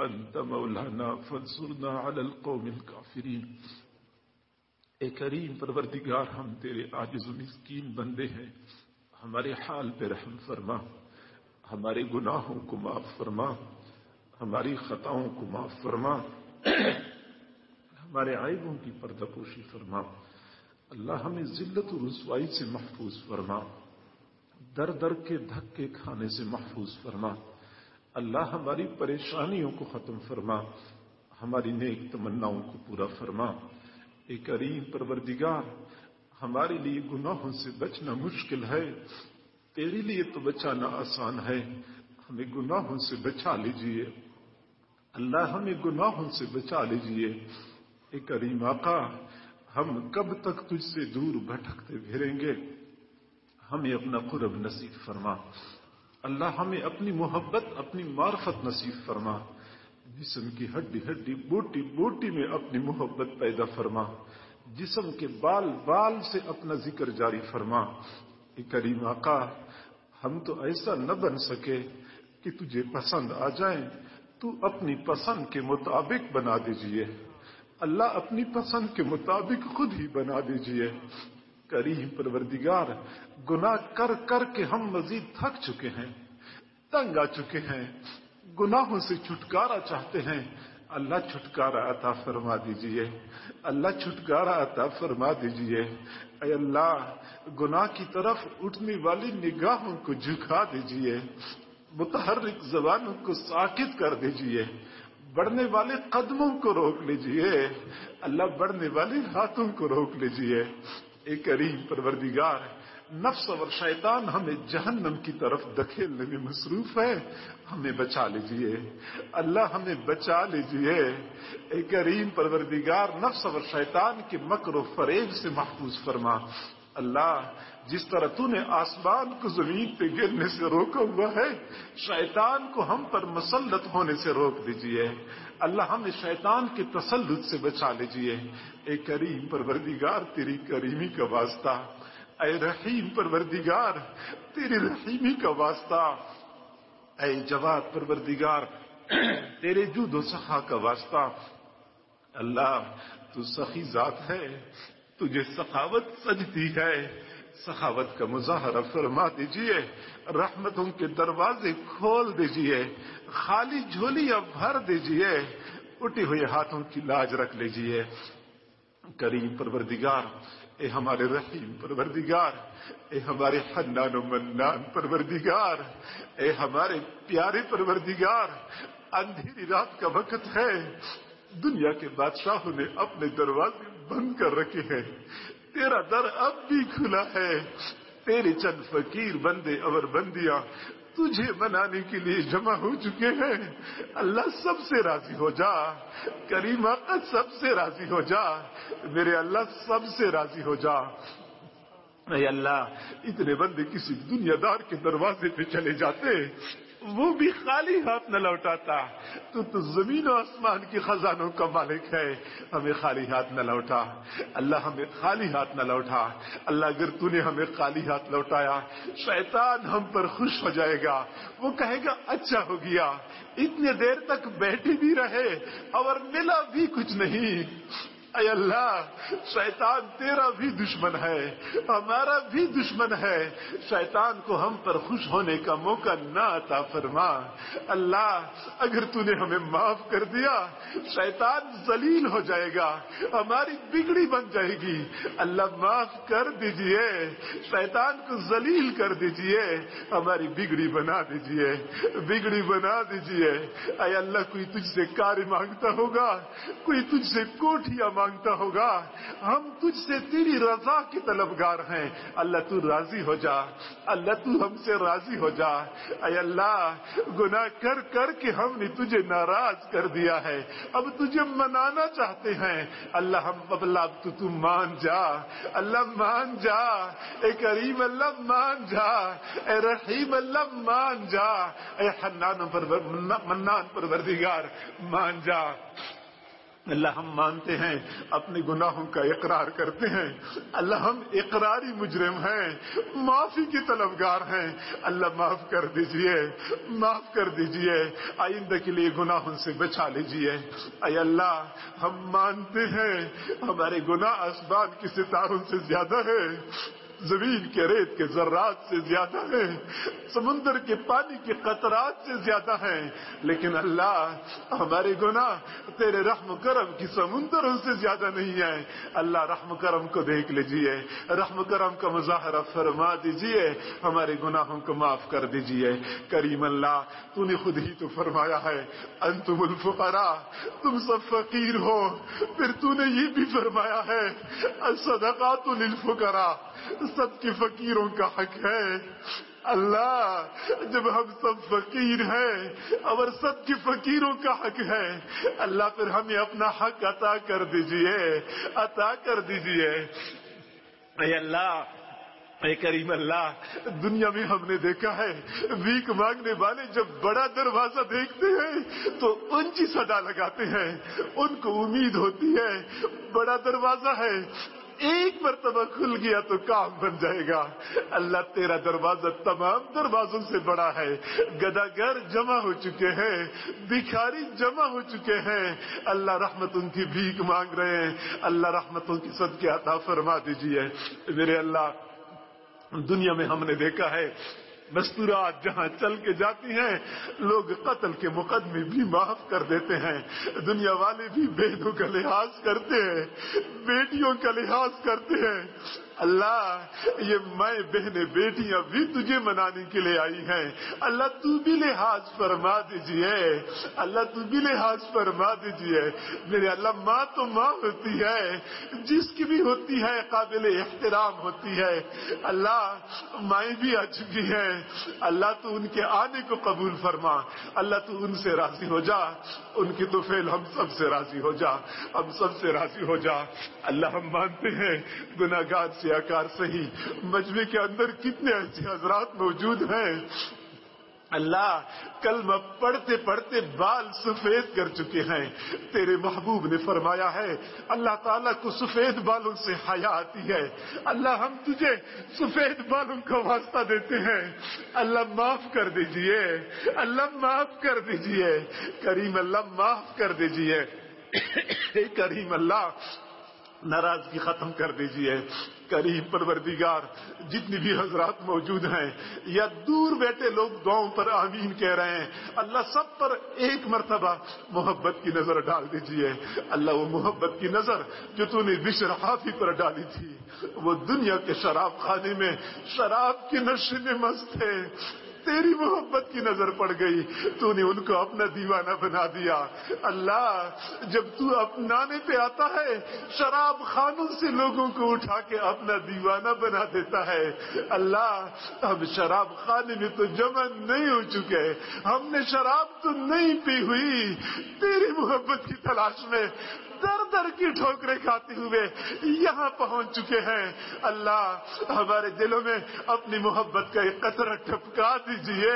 أنت مولانا فانصرنا على القوم الكافرين. اے کریم پروردگار، ہم تیرے آجز و مسکین بندے ہیں۔ ہمارے حال پہ رحم فرما۔ ہمارے گناہوں کو معاف فرما۔ ہماری خطاؤں کو معاف فرما۔ ہمارے عائبوں کی پردہ پوشی فرما۔ اللہ ہمیں ذلت و رسوائی سے محفوظ فرما۔ در در کے دھکے کھانے سے محفوظ فرما۔ اللہ ہماری پریشانیوں کو ختم فرما۔ ہماری نیک تمناؤں کو پورا فرما۔ اے کریم پروردگار، ہمارے لیے گناہوں سے بچنا مشکل ہے، تیرے لیے تو بچانا آسان ہے، ہمیں گناہوں سے بچا لیجیے۔ اللہ ہمیں گناہوں سے بچا لیجیے۔ اے کریم آقا، ہم کب تک تجھ سے دور بھٹکتے پھریں گے؟ ہمیں اپنا قرب نصیب فرما۔ اللہ ہمیں اپنی محبت، اپنی معرفت نصیب فرما۔ جسم کی ہڈی ہڈی بوٹی بوٹی میں اپنی محبت پیدا فرما، جسم کے بال بال سے اپنا ذکر جاری فرما۔ کریم آقا، ہم تو ایسا نہ بن سکے کہ تجھے پسند آ جائیں۔ تو اپنی پسند کے مطابق بنا دیجیے۔ اللہ اپنی پسند کے مطابق خود ہی بنا دیجیے۔ کریم پروردگار، گناہ کر کر کے ہم مزید تھک چکے ہیں، تنگ آ چکے ہیں۔ گناہوں سے چھٹکارا چاہتے ہیں۔ اللہ چھٹکارا عطا فرما دیجیے۔ اللہ چھٹکارا عطا فرما دیجیے۔ اے اللہ، گناہ کی طرف اٹھنے والی نگاہوں کو جھکا دیجیے۔ متحرک زبانوں کو ساکت کر دیجیے۔ بڑھنے والے قدموں کو روک لیجیے۔ اللہ بڑھنے والے ہاتھوں کو روک لیجیے۔ اے کریم پروردگار نفس اور شیطان ہمیں جہنم کی طرف دکھیلنے میں مصروف ہے ہمیں بچا لیجیے۔ اللہ ہمیں بچا لیجیے۔ اے کریم پروردگار، نفس اور شیطان کے مکر و فریب سے محفوظ فرما۔ اللہ، جس طرح تو نے آسمان کو زمین پہ گرنے سے روکا ہوا ہے، شیطان کو ہم پر مسلط ہونے سے روک دیجیے۔ اللہ، ہمیں شیطان کے تسلط سے بچا لیجیے۔ اے کریم پروردگار، تیری کریمی کا واسطہ۔ اے رحیم پروردگار تیری رحیمی کا واسطہ۔ اے جواد پروردگار، تیرے جود و سخا کا واسطہ۔ اللہ، تو سخی ذات ہے، تجھے سخاوت سجتی ہے۔ سخاوت کا مظاہرہ فرما دیجیے، رحمتوں کے دروازے کھول دیجیے، خالی جھولیاں بھر دیجیے، اٹھے ہوئے ہاتھوں کی لاج رکھ لیجیے۔ کریم پروردگار اے ہمارے رحیم پروردگار، اے ہمارے حنان و منان پروردگار، اے ہمارے پیارے پروردگار، اندھیری رات کا وقت ہے۔ دنیا کے بادشاہوں نے اپنے دروازے بند کر رکھے ہیں۔ تیرا در اب بھی کھلا ہے۔ تیرے چند فقیر بندے، اور بندیاں تجھے بنانے کے لیے جمع ہو چکے ہیں۔ اللہ سب سے راضی ہو جا۔ کریم سب سے راضی ہو جا۔ میرے اللہ سب سے راضی ہو جا۔ اے اللہ، اتنے بندے کسی دنیا دار کے دروازے پہ چلے جاتے۔ وہ بھی خالی ہاتھ نہ لوٹاتا۔ تو تو زمین و آسمان کے خزانوں کا مالک ہے۔ ہمیں خالی ہاتھ نہ لوٹا۔ اللہ ہمیں خالی ہاتھ نہ لوٹا۔ اللہ اگر تو نے ہمیں خالی ہاتھ لوٹایا، شیطان ہم پر خوش ہو جائے گا۔ وہ کہے گا اچھا ہو گیا۔ اتنے دیر تک بیٹھے بھی رہے اور ملا بھی کچھ نہیں۔ اے اللہ، شیطان تیرا بھی دشمن ہے، ہمارا بھی دشمن ہے۔ شیطان کو ہم پر خوش ہونے کا موقع نہ عطا فرما۔ اللہ، اگر تو نے ہمیں معاف کر دیا، شیطان ذلیل ہو جائے گا، ہماری بگڑی بن جائے گی۔ اللہ، معاف کر دیجیے، شیطان کو ذلیل کر دیجیے، ہماری بگڑی بنا دیجیے، بگڑی بنا دیجیے۔ اے اللہ، کوئی تجھ سے کار مانگتا ہوگا، کوئی تجھ سے کوٹیاں مانگتا مانگتا ہوگا، ہم تجھ سے تیری رضا کی طلبگار ہیں۔ اللہ تو راضی ہو جا، اللہ تو ہم سے راضی ہو جا۔ اے اللہ، گناہ کر کر کے ہم نے تجھے ناراض کر دیا ہے۔ اب تجھے منانا چاہتے ہیں۔ اللہ، ہم اللہ، تو تو مان جا۔ اللہ مان جا۔ اے کریم، اللہ مان جا۔ اے رحیم، اللہ مان جا۔ اے حنان پر منان، پروردگار، مان جا۔ اللہ ہم مانتے ہیں، اپنے گناہوں کا اقرار کرتے ہیں۔ اللہ ہم اقراری مجرم ہیں، معافی کی طلبگار ہیں۔ اللہ معاف کر دیجیے، معاف کر دیجیے۔ آئندہ کے لیے گناہوں سے بچا لیجیے۔ اے اللہ، ہم مانتے ہیں، ہمارے گناہ اسباب کے ستاروں سے زیادہ ہے زمین کے ریت کے ذرات سے زیادہ ہیں، سمندر کے پانی کے قطرات سے زیادہ ہیں۔ لیکن اللہ، ہمارے گناہ تیرے رحم کرم کی سمندروں سے زیادہ نہیں ہے اللہ رحم کرم کو دیکھ لیجیے، رحم کرم کا مظاہرہ فرما دیجیے، ہمارے گناہوں کو معاف کر دیجیے۔ کریم اللہ، تو نے خود ہی تو فرمایا ہے، انتم الفقراء، تم سب فقیر ہو۔ پھر تو نے یہ بھی فرمایا ہے، الصدقات للفقراء۔ سب کے فقیروں کا حق ہے۔ اللہ، جب ہم سب فقیر ہیں، اور سب کے فقیروں کا حق ہے، اللہ پھر ہمیں اپنا حق عطا کر دیجیے۔ عطا کر دیجیے۔ اے اللہ، اے کریم اللہ، دنیا میں ہم نے دیکھا ہے ویک مانگنے والے جب بڑا دروازہ دیکھتے ہیں، تو اونچی صدا لگاتے ہیں۔ ان کو امید ہوتی ہے، بڑا دروازہ ہے۔ ایک مرتبہ کھل گیا تو کام بن جائے گا۔ اللہ تیرا دروازہ تمام دروازوں سے بڑا ہے۔ گداگر جمع ہو چکے ہیں۔ بھکاری جمع ہو چکے ہیں۔ اللہ رحمت ان کی بھیک مانگ رہے ہیں۔ اللہ رحمتوں کی صدقے عطا فرما دیجیے۔ میرے اللہ، دنیا میں ہم نے دیکھا ہے مستورات جہاں چل کے جاتی ہیں، لوگ قتل کے مقدمے بھی معاف کر دیتے ہیں۔ دنیا والے بھی بیٹوں کا لحاظ کرتے ہیں، بیٹیوں کا لحاظ کرتے ہیں۔ اللہ، یہ مائیں بہنیں بیٹیاں بھی تجھے منانے کے لیے آئی ہیں۔ اللہ تو بھی لحاظ فرما دیجیے۔ اللہ تو بھی لحاظ فرما دیجیے۔ میرے اللہ، ماں تو ماں ہوتی ہے۔ جس کی بھی ہوتی ہے، قابل احترام ہوتی ہے۔ اللہ، مائیں بھی آ چکی ہیں۔ اللہ تو ان کے آنے کو قبول فرما۔ اللہ تو ان سے راضی ہو جا۔ ان کی تو فیل ہم سب سے راضی ہو جا، ہم سب سے راضی ہو جا۔ اللہ ہم مانتے ہیں گناگار سے آکار صحیح۔ مجمع کے اندر کتنے ایسے حضرات موجود ہیں اللہ کلمہ پڑھتے پڑھتے بال سفید کر چکے ہیں۔ تیرے محبوب نے فرمایا ہے، اللہ تعالیٰ کو سفید بالوں سے حیا آتی ہے۔ اللہ ہم تجھے سفید بالوں کا واسطہ دیتے ہیں۔ اللہ معاف کر دیجیے۔ اللہ معاف کر دیجیے۔ کریم اللہ معاف کر دیجیے۔ کریم اللہ ناراضگی ختم کر دیجیے کریم پروردگار، جتنی بھی حضرات موجود ہیں، یا دور بیٹھے لوگ دعاؤں پر آمین کہہ رہے ہیں، اللہ سب پر ایک مرتبہ محبت کی نظر ڈال دیجیے۔ اللہ وہ محبت کی نظر جو تو نے بشر حافی پر ڈالی تھی، وہ دنیا کے شراب خانے میں، شراب کی نشے میں مست ہے۔ تیری محبت کی نظر پڑ گئی۔ تو نے ان کو اپنا دیوانہ بنا دیا۔ اللہ، جب تو اپنانے پہ آتا ہے، شراب خانوں سے لوگوں کو اٹھا کے اپنا دیوانہ بنا دیتا ہے۔ اللہ، ہم شراب خانے میں تو جمع نہیں ہو چکے۔ ہم نے شراب تو نہیں پی ہوئی۔ تیری محبت کی تلاش میں در در کی ٹھوکرے کھاتے ہوئے یہاں پہنچ چکے ہیں۔ اللہ، ہمارے دلوں میں اپنی محبت کا ایک قطرہ ٹپکا دیجیے۔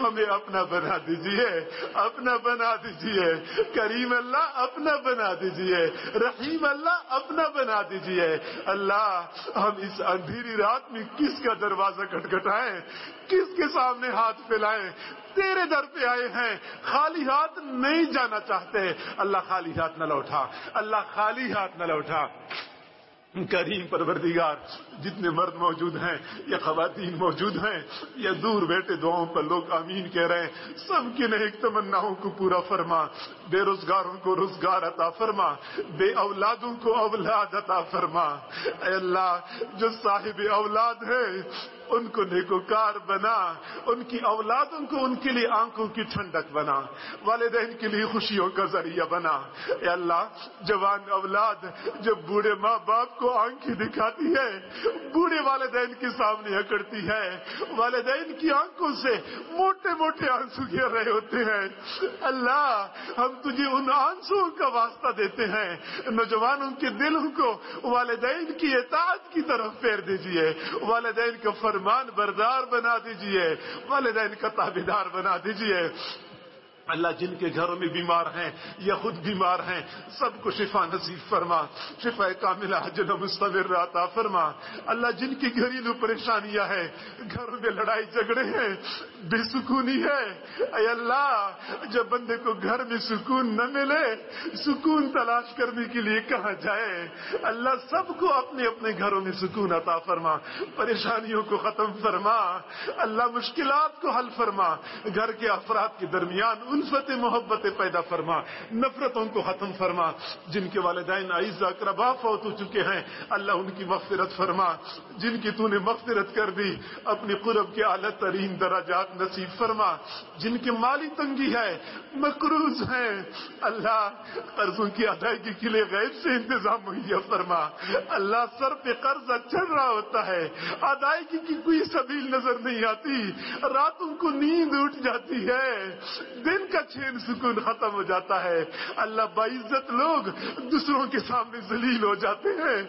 ہمیں اپنا بنا دیجیے۔ اپنا بنا دیجیے۔ کریم اللہ، اپنا بنا دیجیے۔ رحیم اللہ، اپنا بنا دیجیے۔ اللہ، ہم اس اندھیری رات میں کس کا دروازہ کٹکھٹائیں کس کے سامنے ہاتھ پھیلائیں؟ تیرے در پہ آئے ہیں۔ خالی ہاتھ نہیں جانا چاہتے۔ اللہ خالی ہاتھ نہ لوٹا۔ اللہ خالی ہاتھ نہ لوٹا۔ کریم پروردگار، جتنے مرد موجود ہیں، یا خواتین موجود ہیں، یا دور بیٹھے دعاؤں پر لوگ امین کہہ رہے ہیں، سب کی نیک تمناؤں کو پورا فرما، بے روزگاروں کو روزگار عطا فرما، بے اولادوں کو اولاد عطا فرما۔ اے اللہ، جو صاحب اولاد ہے ان کو نیکوکار بنا، ان کی اولادوں کو ان کے لیے آنکھوں کی ٹھنڈک بنا، والدین کے لیے خوشیوں کا ذریعہ بنا۔ اے اللہ، جوان اولاد، جب بوڑھے ماں باپ کو آنکھیں دکھاتی ہے، بوڑھے والدین کے سامنے اکڑتی ہے، والدین کی آنکھوں سے موٹے موٹے آنسو گر رہے ہوتے ہیں۔ اللہ، ہم تجھے ان آنسو کا واسطہ دیتے ہیں۔ نوجوانوں کے دلوں کو والدین کی اطاعت کی طرف پھیر دیجیے والدین کا فرمان بردار بنا دیجیے والدین کا تابیدار بنا دیجیے اللہ جن کے گھروں میں بیمار ہیں یا خود بیمار ہیں، سب کو شفا نصیب فرما، شفا کاملہ جن مستور عطا فرما۔ اللہ جن کی گھریلو پریشانیاں ہیں، گھروں میں لڑائی جھگڑے ہیں، بے سکونی ہے۔ اے اللہ، جب بندے کو گھر میں سکون نہ ملے، سکون تلاش کرنے کے لیے کہاں جائے؟ اللہ سب کو اپنے اپنے گھروں میں سکون عطا فرما، پریشانیوں کو ختم فرما۔ اللہ مشکلات کو حل فرما۔ گھر کے افراد کے درمیان الفت محبت پیدا فرما، نفرتوں کو ختم فرما۔ جن کے والدین عیز اقربا فوت ہو چکے ہیں، اللہ ان کی مغفرت فرما۔ جن کی تو نے مغفرت کر دی، اپنی قرب کے اعلی ترین درجات نصیب فرما۔ جن کی مالی تنگی ہے، مقروض ہیں۔ اللہ قرضوں کی ادائیگی کے لیے غیب سے انتظام مہیا فرما۔ اللہ سر پہ قرضہ چڑھ رہا ہوتا ہے۔ ادائیگی کی کوئی سبیل نظر نہیں آتی۔ راتوں کو نیند اٹھ جاتی ہے۔ دن کا چین سکون ختم ہو جاتا ہے۔ اللہ باعزت لوگ دوسروں کے سامنے ذلیل ہو جاتے ہیں۔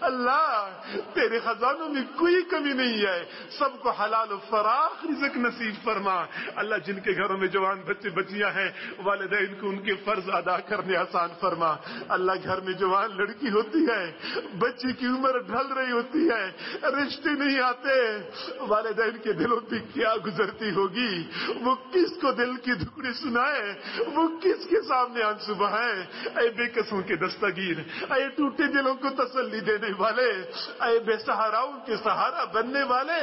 اللہ، تیرے خزانوں میں کوئی کمی نہیں ہے۔ سب کو حلال و فراخ رزق نصیب فرما۔ اللہ جن کے گھروں میں جوان بچے بچیاں ہیں، والدین کو ان کے فرض ادا کرنے آسان فرما۔ اللہ گھر میں جوان لڑکی ہوتی ہے بچی کی عمر ڈھل رہی ہوتی ہے، رشتے نہیں آتے۔ والدین کے دلوں پہ کیا گزرتی ہوگی؟ وہ کس کو دل کی دکڑی سنائے وہ کس کے سامنے آنسو بہائے اے بے قسموں کے دستگیر، اے ٹوٹے دلوں کو تسلی دینے والے، اے بے سہاراؤں کے سہارا بننے والے،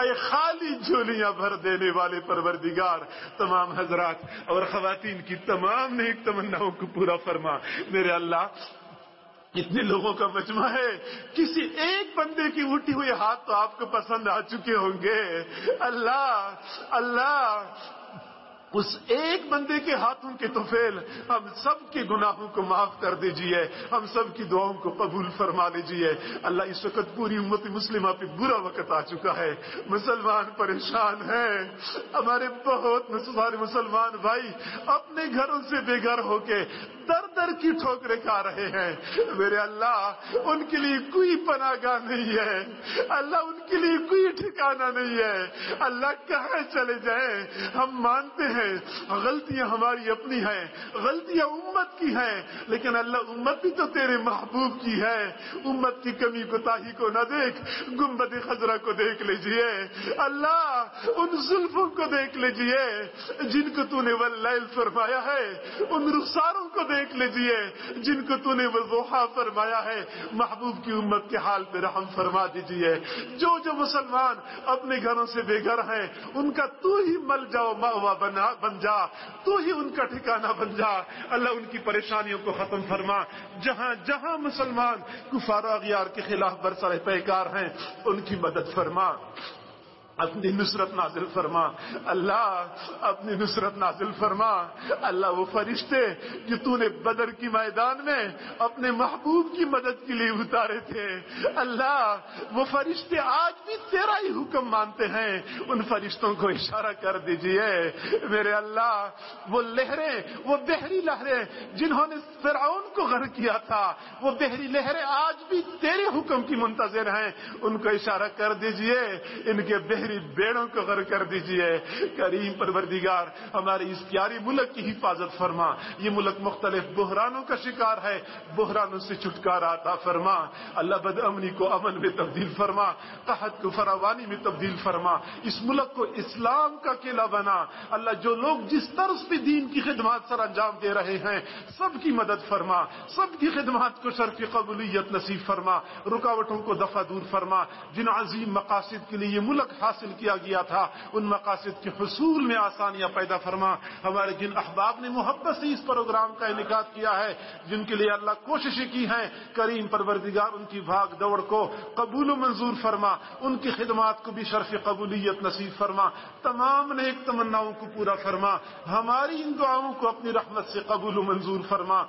اے خالی جھولیاں بھر دینے والے پروردگار، تمام حضرات اور خواتین کی تمام نیک تمناؤں کو پورا فرما۔ میرے اللہ، اتنے لوگوں کا مجمع ہے، کسی ایک بندے کی اٹھی ہوئی ہاتھ تو آپ کو پسند آ چکے ہوں گے۔ اللہ اللہ اس ایک بندے کے ہاتھوں کے توفیل ہم سب کے گناہوں کو معاف کر دیجیے، ہم سب کی دعاؤں کو قبول فرما لیجیے۔ اللہ اس وقت پوری امت مسلمہ پہ برا وقت آ چکا ہے۔ مسلمان پریشان ہیں۔ ہمارے بہت سارے مسلمان بھائی، اپنے گھروں سے بے گھر ہو کے در در کی ٹھوکرے کھا رہے ہیں۔ میرے اللہ، ان کے لیے کوئی پناہ گاہ نہیں ہے۔ اللہ ان کے لیے کوئی ٹھکانا نہیں ہے۔ اللہ کہاں چلے جائیں؟ ہم مانتے ہیں، غلطیاں ہماری اپنی ہیں، غلطیاں امت کی ہیں، لیکن اللہ امت بھی تو تیرے محبوب کی ہے۔ امت کی کمی کوتاہی کو نہ دیکھ گمبد خزرہ کو دیکھ لیجیے۔ اللہ ان زلفوں کو دیکھ لیجیے، جن کو تو نے واللیل فرمایا ہے۔ ان رخساروں کو دیکھ لیجیے، جن کو تو نے وضوحا فرمایا ہے۔ محبوب کی امت کے حال پہ رحم فرما دیجیے۔ جو جو مسلمان اپنے گھروں سے بے گھر ہیں، ان کا تو ہی مل جاؤ ماوا بن جا، تو ہی ان کا ٹھکانہ بن جا۔ اللہ ان کی پریشانیوں کو ختم فرما۔ جہاں جہاں مسلمان کفار اغیار کے خلاف برسر پیکار ہیں، ان کی مدد فرما۔ اپنی نصرت نازل فرما۔ اللہ اپنی نصرت نازل فرما۔ اللہ وہ فرشتے جو تو نے بدر کی میدان میں اپنے محبوب کی مدد کے لیے اتارے تھے۔ اللہ وہ فرشتے آج بھی تیرا ہی حکم مانتے ہیں۔ ان فرشتوں کو اشارہ کر دیجیے۔ میرے اللہ، وہ لہریں، وہ بحری لہریں جنہوں نے فرعون کو غر کیا تھا۔ وہ بحری لہریں آج بھی تیرے حکم کی منتظر ہیں۔ ان کو اشارہ کر دیجیے۔ ان کے بحری بیڑوں کو غر کر دیجیے۔ کریم پروردگار، ہماری اس پیاری ملک کی حفاظت فرما۔ یہ ملک مختلف بحرانوں کا شکار ہے۔ بحرانوں سے چھٹکارا عطا فرما۔ اللہ بد امنی کو امن میں تبدیل فرما۔ قحط کو فراوانی میں تبدیل فرما۔ اس ملک کو اسلام کا قلعہ بنا۔ اللہ جو لوگ جس طرز پہ دین کی خدمات سر انجام دے رہے ہیں، سب کی مدد فرما۔ سب کی خدمات کو شرف قبولیت نصیب فرما۔ رکاوٹوں کو دفع دور فرما۔ جن عظیم مقاصد کے لیے یہ ملک حاصل کیا گیا تھا، ان مقاصد کے حصول میں آسانیاں پیدا فرما۔ ہمارے جن احباب نے محبت سے اس پروگرام کا انعقاد کیا ہے، جن کے لیے اللہ کوششیں کی ہیں، کریم پروردگار ان کی بھاگ دوڑ کو قبول و منظور فرما، ان کی خدمات کو بھی شرف قبولیت نصیب فرما، تمام نیک تمناؤں کو پورا فرما۔ ہماری ان دعاؤں کو اپنی رحمت سے قبول و منظور فرما۔